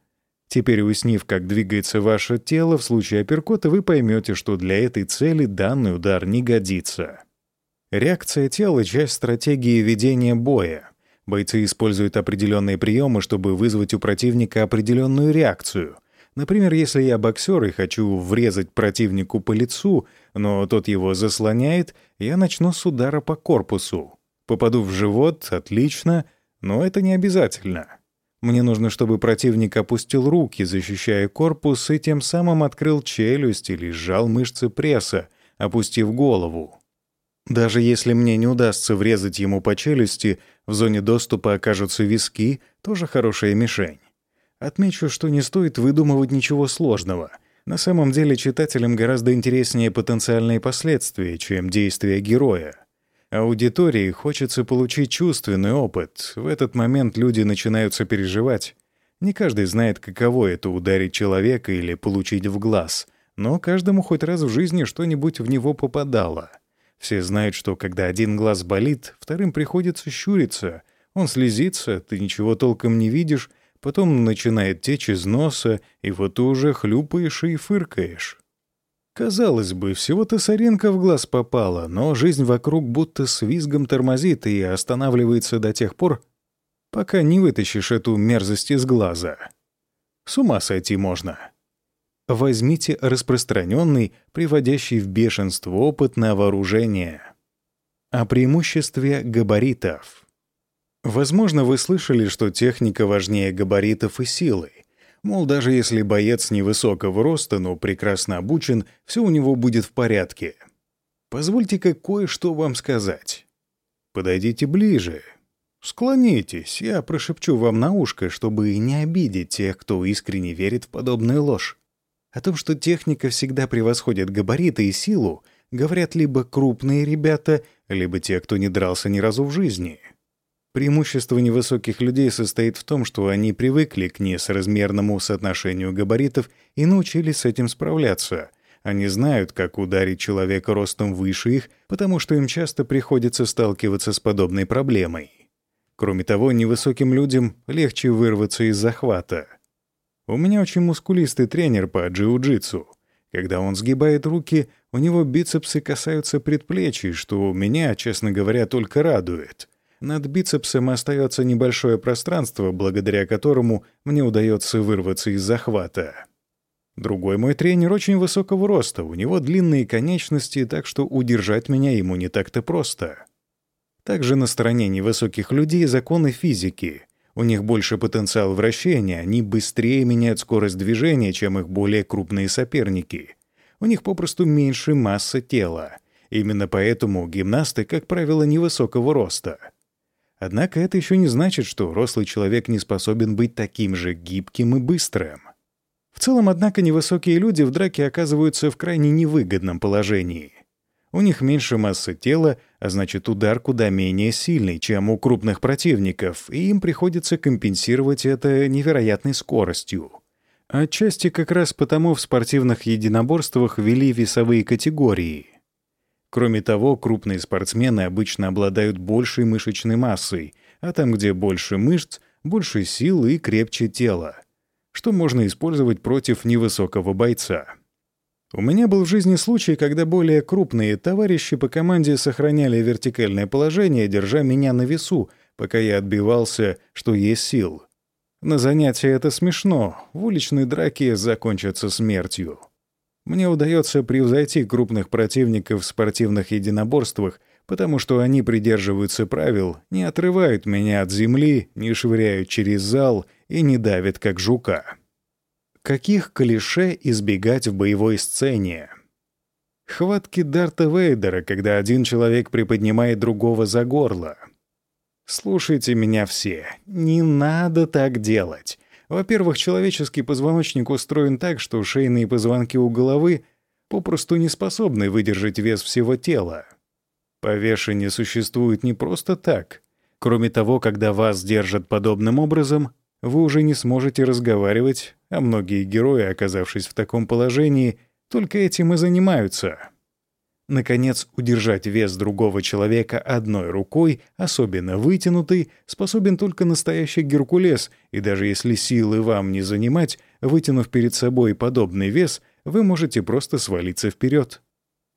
теперь уяснив, как двигается ваше тело, в случае апперкота вы поймете, что для этой цели данный удар не годится. Реакция тела — часть стратегии ведения боя. Бойцы используют определенные приемы, чтобы вызвать у противника определенную реакцию. Например, если я боксер и хочу врезать противнику по лицу, но тот его заслоняет, я начну с удара по корпусу. Попаду в живот — отлично, но это не обязательно. Мне нужно, чтобы противник опустил руки, защищая корпус, и тем самым открыл челюсть или сжал мышцы пресса, опустив голову. Даже если мне не удастся врезать ему по челюсти, в зоне доступа окажутся виски, тоже хорошая мишень. Отмечу, что не стоит выдумывать ничего сложного. На самом деле читателям гораздо интереснее потенциальные последствия, чем действия героя. Аудитории хочется получить чувственный опыт. В этот момент люди начинают сопереживать. Не каждый знает, каково это — ударить человека или получить в глаз. Но каждому хоть раз в жизни что-нибудь в него попадало — все знают, что когда один глаз болит, вторым приходится щуриться. Он слезится, ты ничего толком не видишь, потом начинает течь из носа, и вот уже хлюпаешь и фыркаешь. Казалось бы, всего-то соринка в глаз попала, но жизнь вокруг будто с визгом тормозит и останавливается до тех пор, пока не вытащишь эту мерзость из глаза. С ума сойти можно. Возьмите распространенный, приводящий в бешенство опыт на вооружение. О преимуществе габаритов. Возможно, вы слышали, что техника важнее габаритов и силы. Мол, даже если боец невысокого роста, но прекрасно обучен, все у него будет в порядке. Позвольте-ка кое-что вам сказать. Подойдите ближе. Склонитесь, я прошепчу вам на ушко, чтобы не обидеть тех, кто искренне верит в подобную ложь. О том, что техника всегда превосходит габариты и силу, говорят либо крупные ребята, либо те, кто не дрался ни разу в жизни. Преимущество невысоких людей состоит в том, что они привыкли к несоразмерному соотношению габаритов и научились с этим справляться. Они знают, как ударить человека ростом выше их, потому что им часто приходится сталкиваться с подобной проблемой. Кроме того, невысоким людям легче вырваться из захвата — у меня очень мускулистый тренер по джиу-джитсу. Когда он сгибает руки, у него бицепсы касаются предплечий, что меня, честно говоря, только радует. Над бицепсом остается небольшое пространство, благодаря которому мне удается вырваться из захвата. Другой мой тренер очень высокого роста, у него длинные конечности, так что удержать меня ему не так-то просто. Также на стороне невысоких людей законы физики — у них больше потенциал вращения, они быстрее меняют скорость движения, чем их более крупные соперники. У них попросту меньше масса тела. Именно поэтому гимнасты, как правило, невысокого роста. Однако это еще не значит, что рослый человек не способен быть таким же гибким и быстрым. В целом, однако, невысокие люди в драке оказываются в крайне невыгодном положении. У них меньше массы тела, а значит удар куда менее сильный, чем у крупных противников, и им приходится компенсировать это невероятной скоростью. Отчасти как раз потому в спортивных единоборствах ввели весовые категории. Кроме того, крупные спортсмены обычно обладают большей мышечной массой, а там, где больше мышц, больше сил и крепче тело, что можно использовать против невысокого бойца. У меня был в жизни случай, когда более крупные товарищи по команде сохраняли вертикальное положение, держа меня на весу, пока я отбивался, что есть сил. На занятии это смешно, в уличной драке закончатся смертью. Мне удается превзойти крупных противников в спортивных единоборствах, потому что они придерживаются правил, не отрывают меня от земли, не швыряют через зал и не давят, как жука. Каких клише избегать в боевой сцене? Хватки Дарта Вейдера, когда один человек приподнимает другого за горло. Слушайте меня все, не надо так делать. Во-первых, человеческий позвоночник устроен так, что шейные позвонки у головы попросту не способны выдержать вес всего тела. Повешение существует не просто так. Кроме того, когда вас держат подобным образом, вы уже не сможете разговаривать, а многие герои, оказавшись в таком положении, только этим и занимаются. Наконец, удержать вес другого человека одной рукой, особенно вытянутый, способен только настоящий Геркулес, и даже если силы вам не занимать, вытянув перед собой подобный вес, вы можете просто свалиться вперед.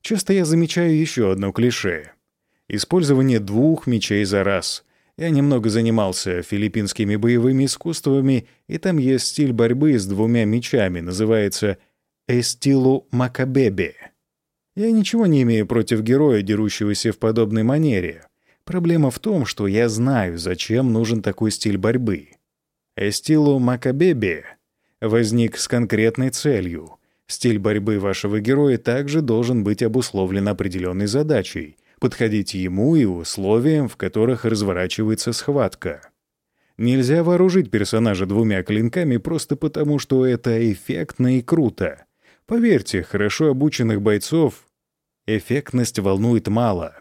Часто я замечаю еще одно клише. Использование двух мечей за раз. Я немного занимался филиппинскими боевыми искусствами, и там есть стиль борьбы с двумя мечами, называется «эстилу макабебе». Я ничего не имею против героя, дерущегося в подобной манере. Проблема в том, что я знаю, зачем нужен такой стиль борьбы. Эстилу Макабебе возник с конкретной целью. Стиль борьбы вашего героя также должен быть обусловлен определенной задачей, подходить ему и условиям, в которых разворачивается схватка. Нельзя вооружить персонажа двумя клинками просто потому, что это эффектно и круто. Поверьте, хорошо обученных бойцов Эффектность волнует мало.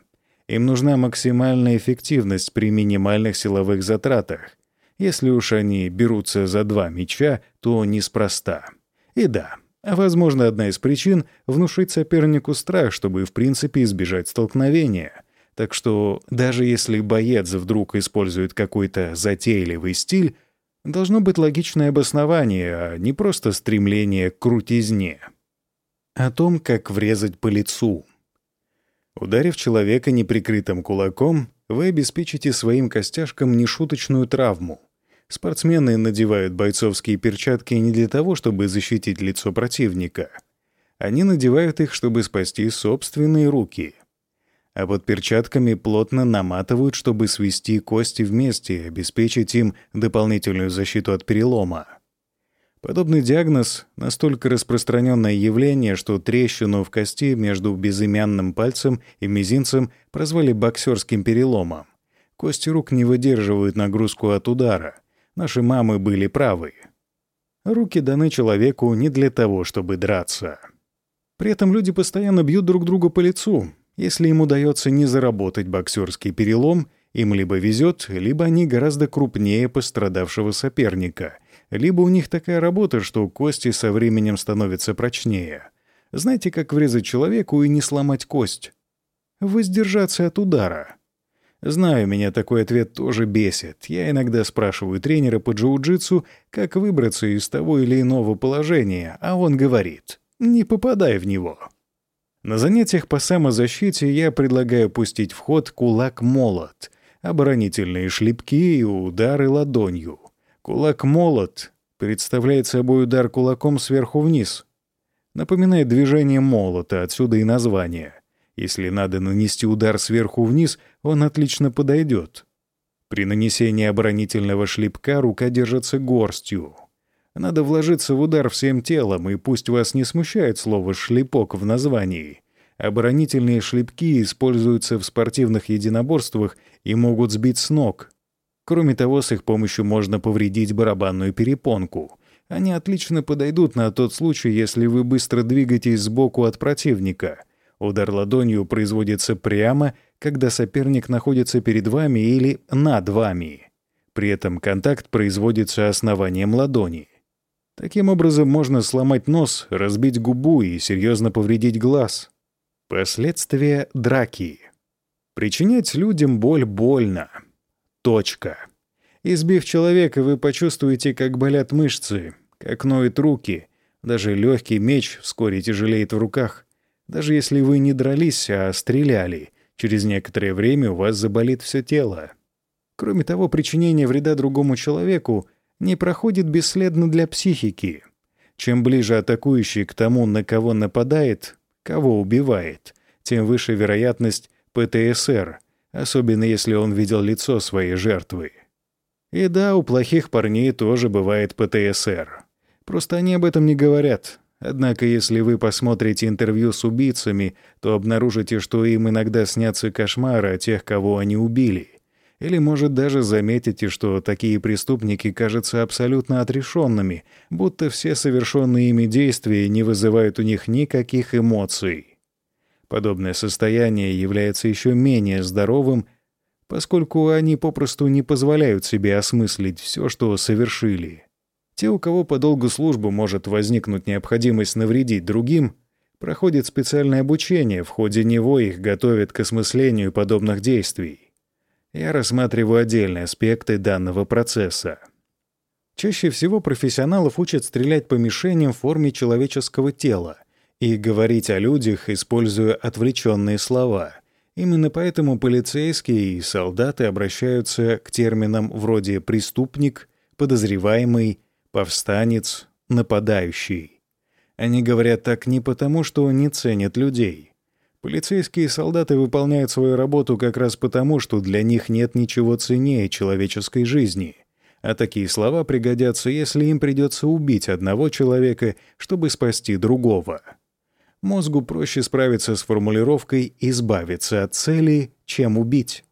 Им нужна максимальная эффективность при минимальных силовых затратах. Если уж они берутся за два меча, то неспроста. И да, возможно, одна из причин — внушить сопернику страх, чтобы в принципе избежать столкновения. Так что даже если боец вдруг использует какой-то затейливый стиль, должно быть логичное обоснование, а не просто стремление к крутизне. О том, как врезать по лицу — Ударив человека неприкрытым кулаком, вы обеспечите своим костяшкам нешуточную травму. Спортсмены надевают бойцовские перчатки не для того, чтобы защитить лицо противника. Они надевают их, чтобы спасти собственные руки. А под перчатками плотно наматывают, чтобы свести кости вместе и обеспечить им дополнительную защиту от перелома. Подобный диагноз — настолько распространенное явление, что трещину в кости между безымянным пальцем и мизинцем прозвали боксерским переломом. Кости рук не выдерживают нагрузку от удара. Наши мамы были правы. Руки даны человеку не для того, чтобы драться. При этом люди постоянно бьют друг друга по лицу. Если им удается не заработать боксерский перелом, им либо везет, либо они гораздо крупнее пострадавшего соперника — либо у них такая работа, что кости со временем становятся прочнее. Знаете, как врезать человеку и не сломать кость? Воздержаться от удара. Знаю, меня такой ответ тоже бесит. Я иногда спрашиваю тренера по джиу-джитсу, как выбраться из того или иного положения, а он говорит «не попадай в него». На занятиях по самозащите я предлагаю пустить в ход кулак-молот, оборонительные шлепки и удары ладонью. Кулак-молот представляет собой удар кулаком сверху вниз. Напоминает движение молота, отсюда и название. Если надо нанести удар сверху вниз, он отлично подойдет. При нанесении оборонительного шлепка рука держится горстью. Надо вложиться в удар всем телом, и пусть вас не смущает слово «шлепок» в названии. Оборонительные шлепки используются в спортивных единоборствах и могут сбить с ног — Кроме того, с их помощью можно повредить барабанную перепонку. Они отлично подойдут на тот случай, если вы быстро двигаетесь сбоку от противника. Удар ладонью производится прямо, когда соперник находится перед вами или над вами. При этом контакт производится основанием ладони. Таким образом можно сломать нос, разбить губу и серьезно повредить глаз. Последствия драки. Причинять людям боль больно. Точка. Избив человека, вы почувствуете, как болят мышцы, как ноют руки. Даже легкий меч вскоре тяжелеет в руках. Даже если вы не дрались, а стреляли, через некоторое время у вас заболит все тело. Кроме того, причинение вреда другому человеку не проходит бесследно для психики. Чем ближе атакующий к тому, на кого нападает, кого убивает, тем выше вероятность ПТСР — особенно если он видел лицо своей жертвы. И да, у плохих парней тоже бывает ПТСР. Просто они об этом не говорят. Однако, если вы посмотрите интервью с убийцами, то обнаружите, что им иногда снятся кошмары о тех, кого они убили. Или, может, даже заметите, что такие преступники кажутся абсолютно отрешенными, будто все совершенные ими действия не вызывают у них никаких эмоций. Подобное состояние является еще менее здоровым, поскольку они попросту не позволяют себе осмыслить все, что совершили. Те, у кого по долгу службы может возникнуть необходимость навредить другим, проходят специальное обучение, в ходе него их готовят к осмыслению подобных действий. Я рассматриваю отдельные аспекты данного процесса. Чаще всего профессионалов учат стрелять по мишеням в форме человеческого тела и говорить о людях, используя отвлеченные слова. Именно поэтому полицейские и солдаты обращаются к терминам вроде «преступник», «подозреваемый», «повстанец», «нападающий». Они говорят так не потому, что не ценят людей. Полицейские и солдаты выполняют свою работу как раз потому, что для них нет ничего ценнее человеческой жизни — а такие слова пригодятся, если им придется убить одного человека, чтобы спасти другого. Мозгу проще справиться с формулировкой «избавиться от цели», чем убить.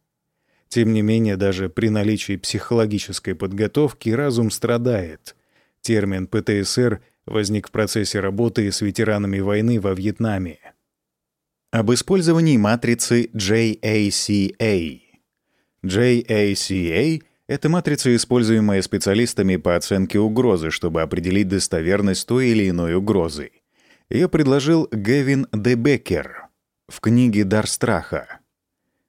Тем не менее, даже при наличии психологической подготовки разум страдает. Термин ПТСР возник в процессе работы с ветеранами войны во Вьетнаме. Об использовании матрицы JACA. JACA — это матрица, используемая специалистами по оценке угрозы, чтобы определить достоверность той или иной угрозы. Ее предложил Гевин Дебекер в книге «Дар страха».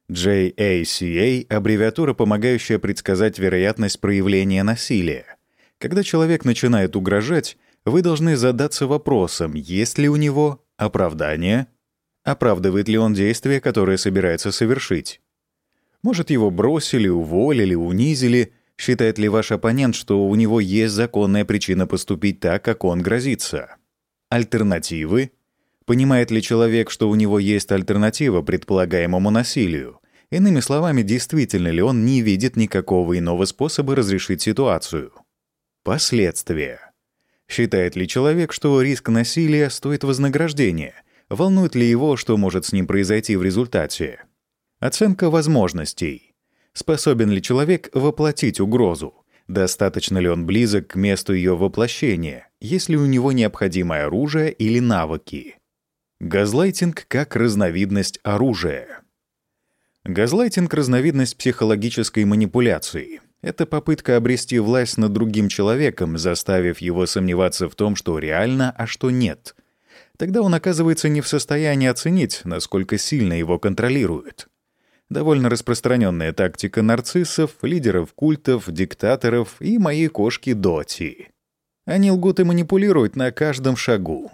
JACA — аббревиатура, помогающая предсказать вероятность проявления насилия. Когда человек начинает угрожать, вы должны задаться вопросом, есть ли у него оправдание, оправдывает ли он действие, которое собирается совершить. Может, его бросили, уволили, унизили. Считает ли ваш оппонент, что у него есть законная причина поступить так, как он грозится? Альтернативы? Понимает ли человек, что у него есть альтернатива предполагаемому насилию? Иными словами, действительно ли он не видит никакого иного способа разрешить ситуацию? Последствия. Считает ли человек, что риск насилия стоит вознаграждения? Волнует ли его, что может с ним произойти в результате? Оценка возможностей. Способен ли человек воплотить угрозу? Достаточно ли он близок к месту ее воплощения? Есть ли у него необходимое оружие или навыки? Газлайтинг как разновидность оружия. Газлайтинг — разновидность психологической манипуляции. Это попытка обрести власть над другим человеком, заставив его сомневаться в том, что реально, а что нет. Тогда он оказывается не в состоянии оценить, насколько сильно его контролируют довольно распространенная тактика нарциссов, лидеров культов, диктаторов и моей кошки Доти. Они лгут и манипулируют на каждом шагу.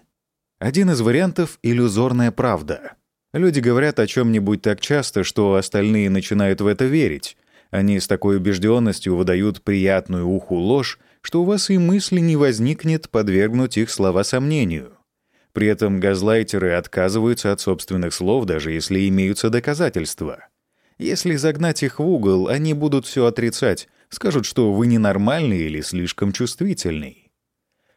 Один из вариантов — иллюзорная правда. Люди говорят о чем-нибудь так часто, что остальные начинают в это верить. Они с такой убежденностью выдают приятную уху ложь, что у вас и мысли не возникнет подвергнуть их слова сомнению. При этом газлайтеры отказываются от собственных слов, даже если имеются доказательства. Если загнать их в угол, они будут все отрицать, скажут, что вы ненормальный или слишком чувствительный.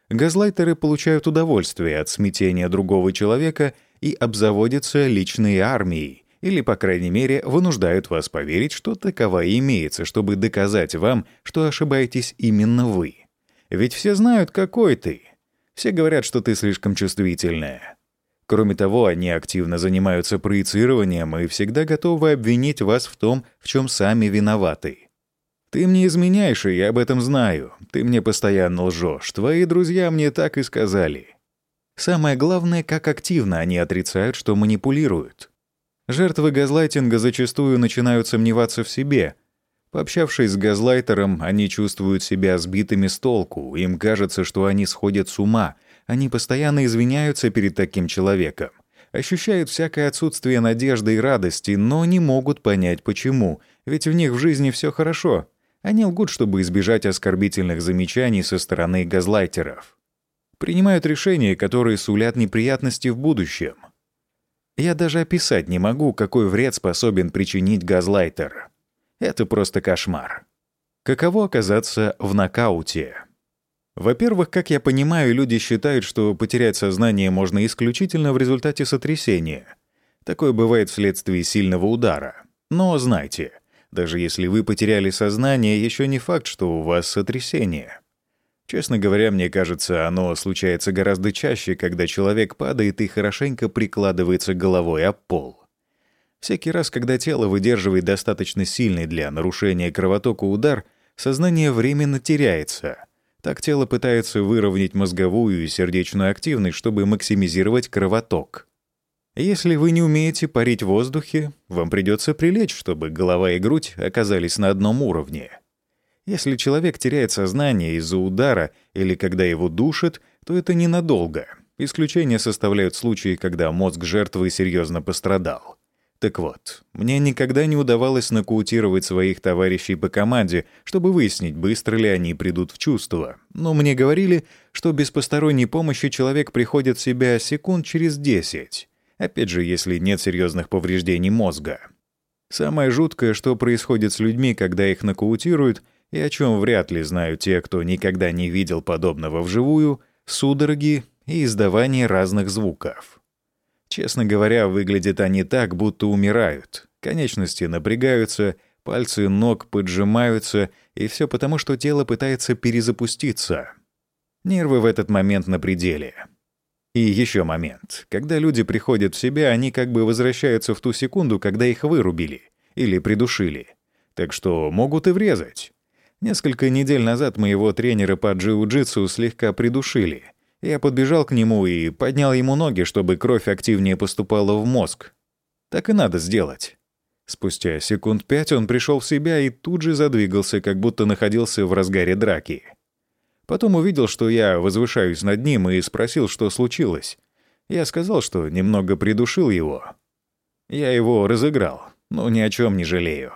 Газлайтеры получают удовольствие от смятения другого человека и обзаводятся личной армией, или, по крайней мере, вынуждают вас поверить, что такова имеется, чтобы доказать вам, что ошибаетесь именно вы. Ведь все знают, какой ты. Все говорят, что ты слишком чувствительная. Кроме того, они активно занимаются проецированием и всегда готовы обвинить вас в том, в чем сами виноваты. Ты мне изменяешь, и я об этом знаю. Ты мне постоянно лжешь. Твои друзья мне так и сказали. Самое главное, как активно они отрицают, что манипулируют. Жертвы газлайтинга зачастую начинают сомневаться в себе. Пообщавшись с газлайтером, они чувствуют себя сбитыми с толку, им кажется, что они сходят с ума — они постоянно извиняются перед таким человеком, ощущают всякое отсутствие надежды и радости, но не могут понять почему, ведь в них в жизни все хорошо. Они лгут, чтобы избежать оскорбительных замечаний со стороны газлайтеров. Принимают решения, которые сулят неприятности в будущем. Я даже описать не могу, какой вред способен причинить газлайтер. Это просто кошмар. Каково оказаться в нокауте? Во-первых, как я понимаю, люди считают, что потерять сознание можно исключительно в результате сотрясения. Такое бывает вследствие сильного удара. Но знайте, даже если вы потеряли сознание, еще не факт, что у вас сотрясение. Честно говоря, мне кажется, оно случается гораздо чаще, когда человек падает и хорошенько прикладывается головой об пол. Всякий раз, когда тело выдерживает достаточно сильный для нарушения кровотока удар, сознание временно теряется. Так тело пытается выровнять мозговую и сердечную активность, чтобы максимизировать кровоток. Если вы не умеете парить в воздухе, вам придется прилечь, чтобы голова и грудь оказались на одном уровне. Если человек теряет сознание из-за удара или когда его душат, то это ненадолго. Исключение составляют случаи, когда мозг жертвы серьезно пострадал. Так вот, мне никогда не удавалось нокаутировать своих товарищей по команде, чтобы выяснить, быстро ли они придут в чувство. Но мне говорили, что без посторонней помощи человек приходит в себя секунд через 10. Опять же, если нет серьезных повреждений мозга. Самое жуткое, что происходит с людьми, когда их нокаутируют, и о чем вряд ли знают те, кто никогда не видел подобного вживую, судороги и издавание разных звуков. Честно говоря, выглядят они так, будто умирают. Конечности напрягаются, пальцы ног поджимаются, и все потому, что тело пытается перезапуститься. Нервы в этот момент на пределе. И еще момент. Когда люди приходят в себя, они как бы возвращаются в ту секунду, когда их вырубили или придушили. Так что могут и врезать. Несколько недель назад моего тренера по джиу-джитсу слегка придушили — я подбежал к нему и поднял ему ноги, чтобы кровь активнее поступала в мозг. Так и надо сделать. Спустя секунд пять он пришел в себя и тут же задвигался, как будто находился в разгаре драки. Потом увидел, что я возвышаюсь над ним, и спросил, что случилось. Я сказал, что немного придушил его. Я его разыграл, но ни о чем не жалею.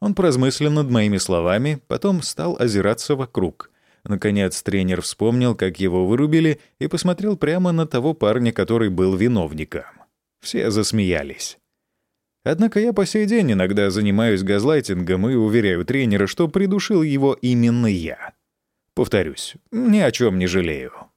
Он поразмыслил над моими словами, потом стал озираться вокруг — Наконец тренер вспомнил, как его вырубили, и посмотрел прямо на того парня, который был виновником. Все засмеялись. Однако я по сей день иногда занимаюсь газлайтингом и уверяю тренера, что придушил его именно я. Повторюсь, ни о чем не жалею.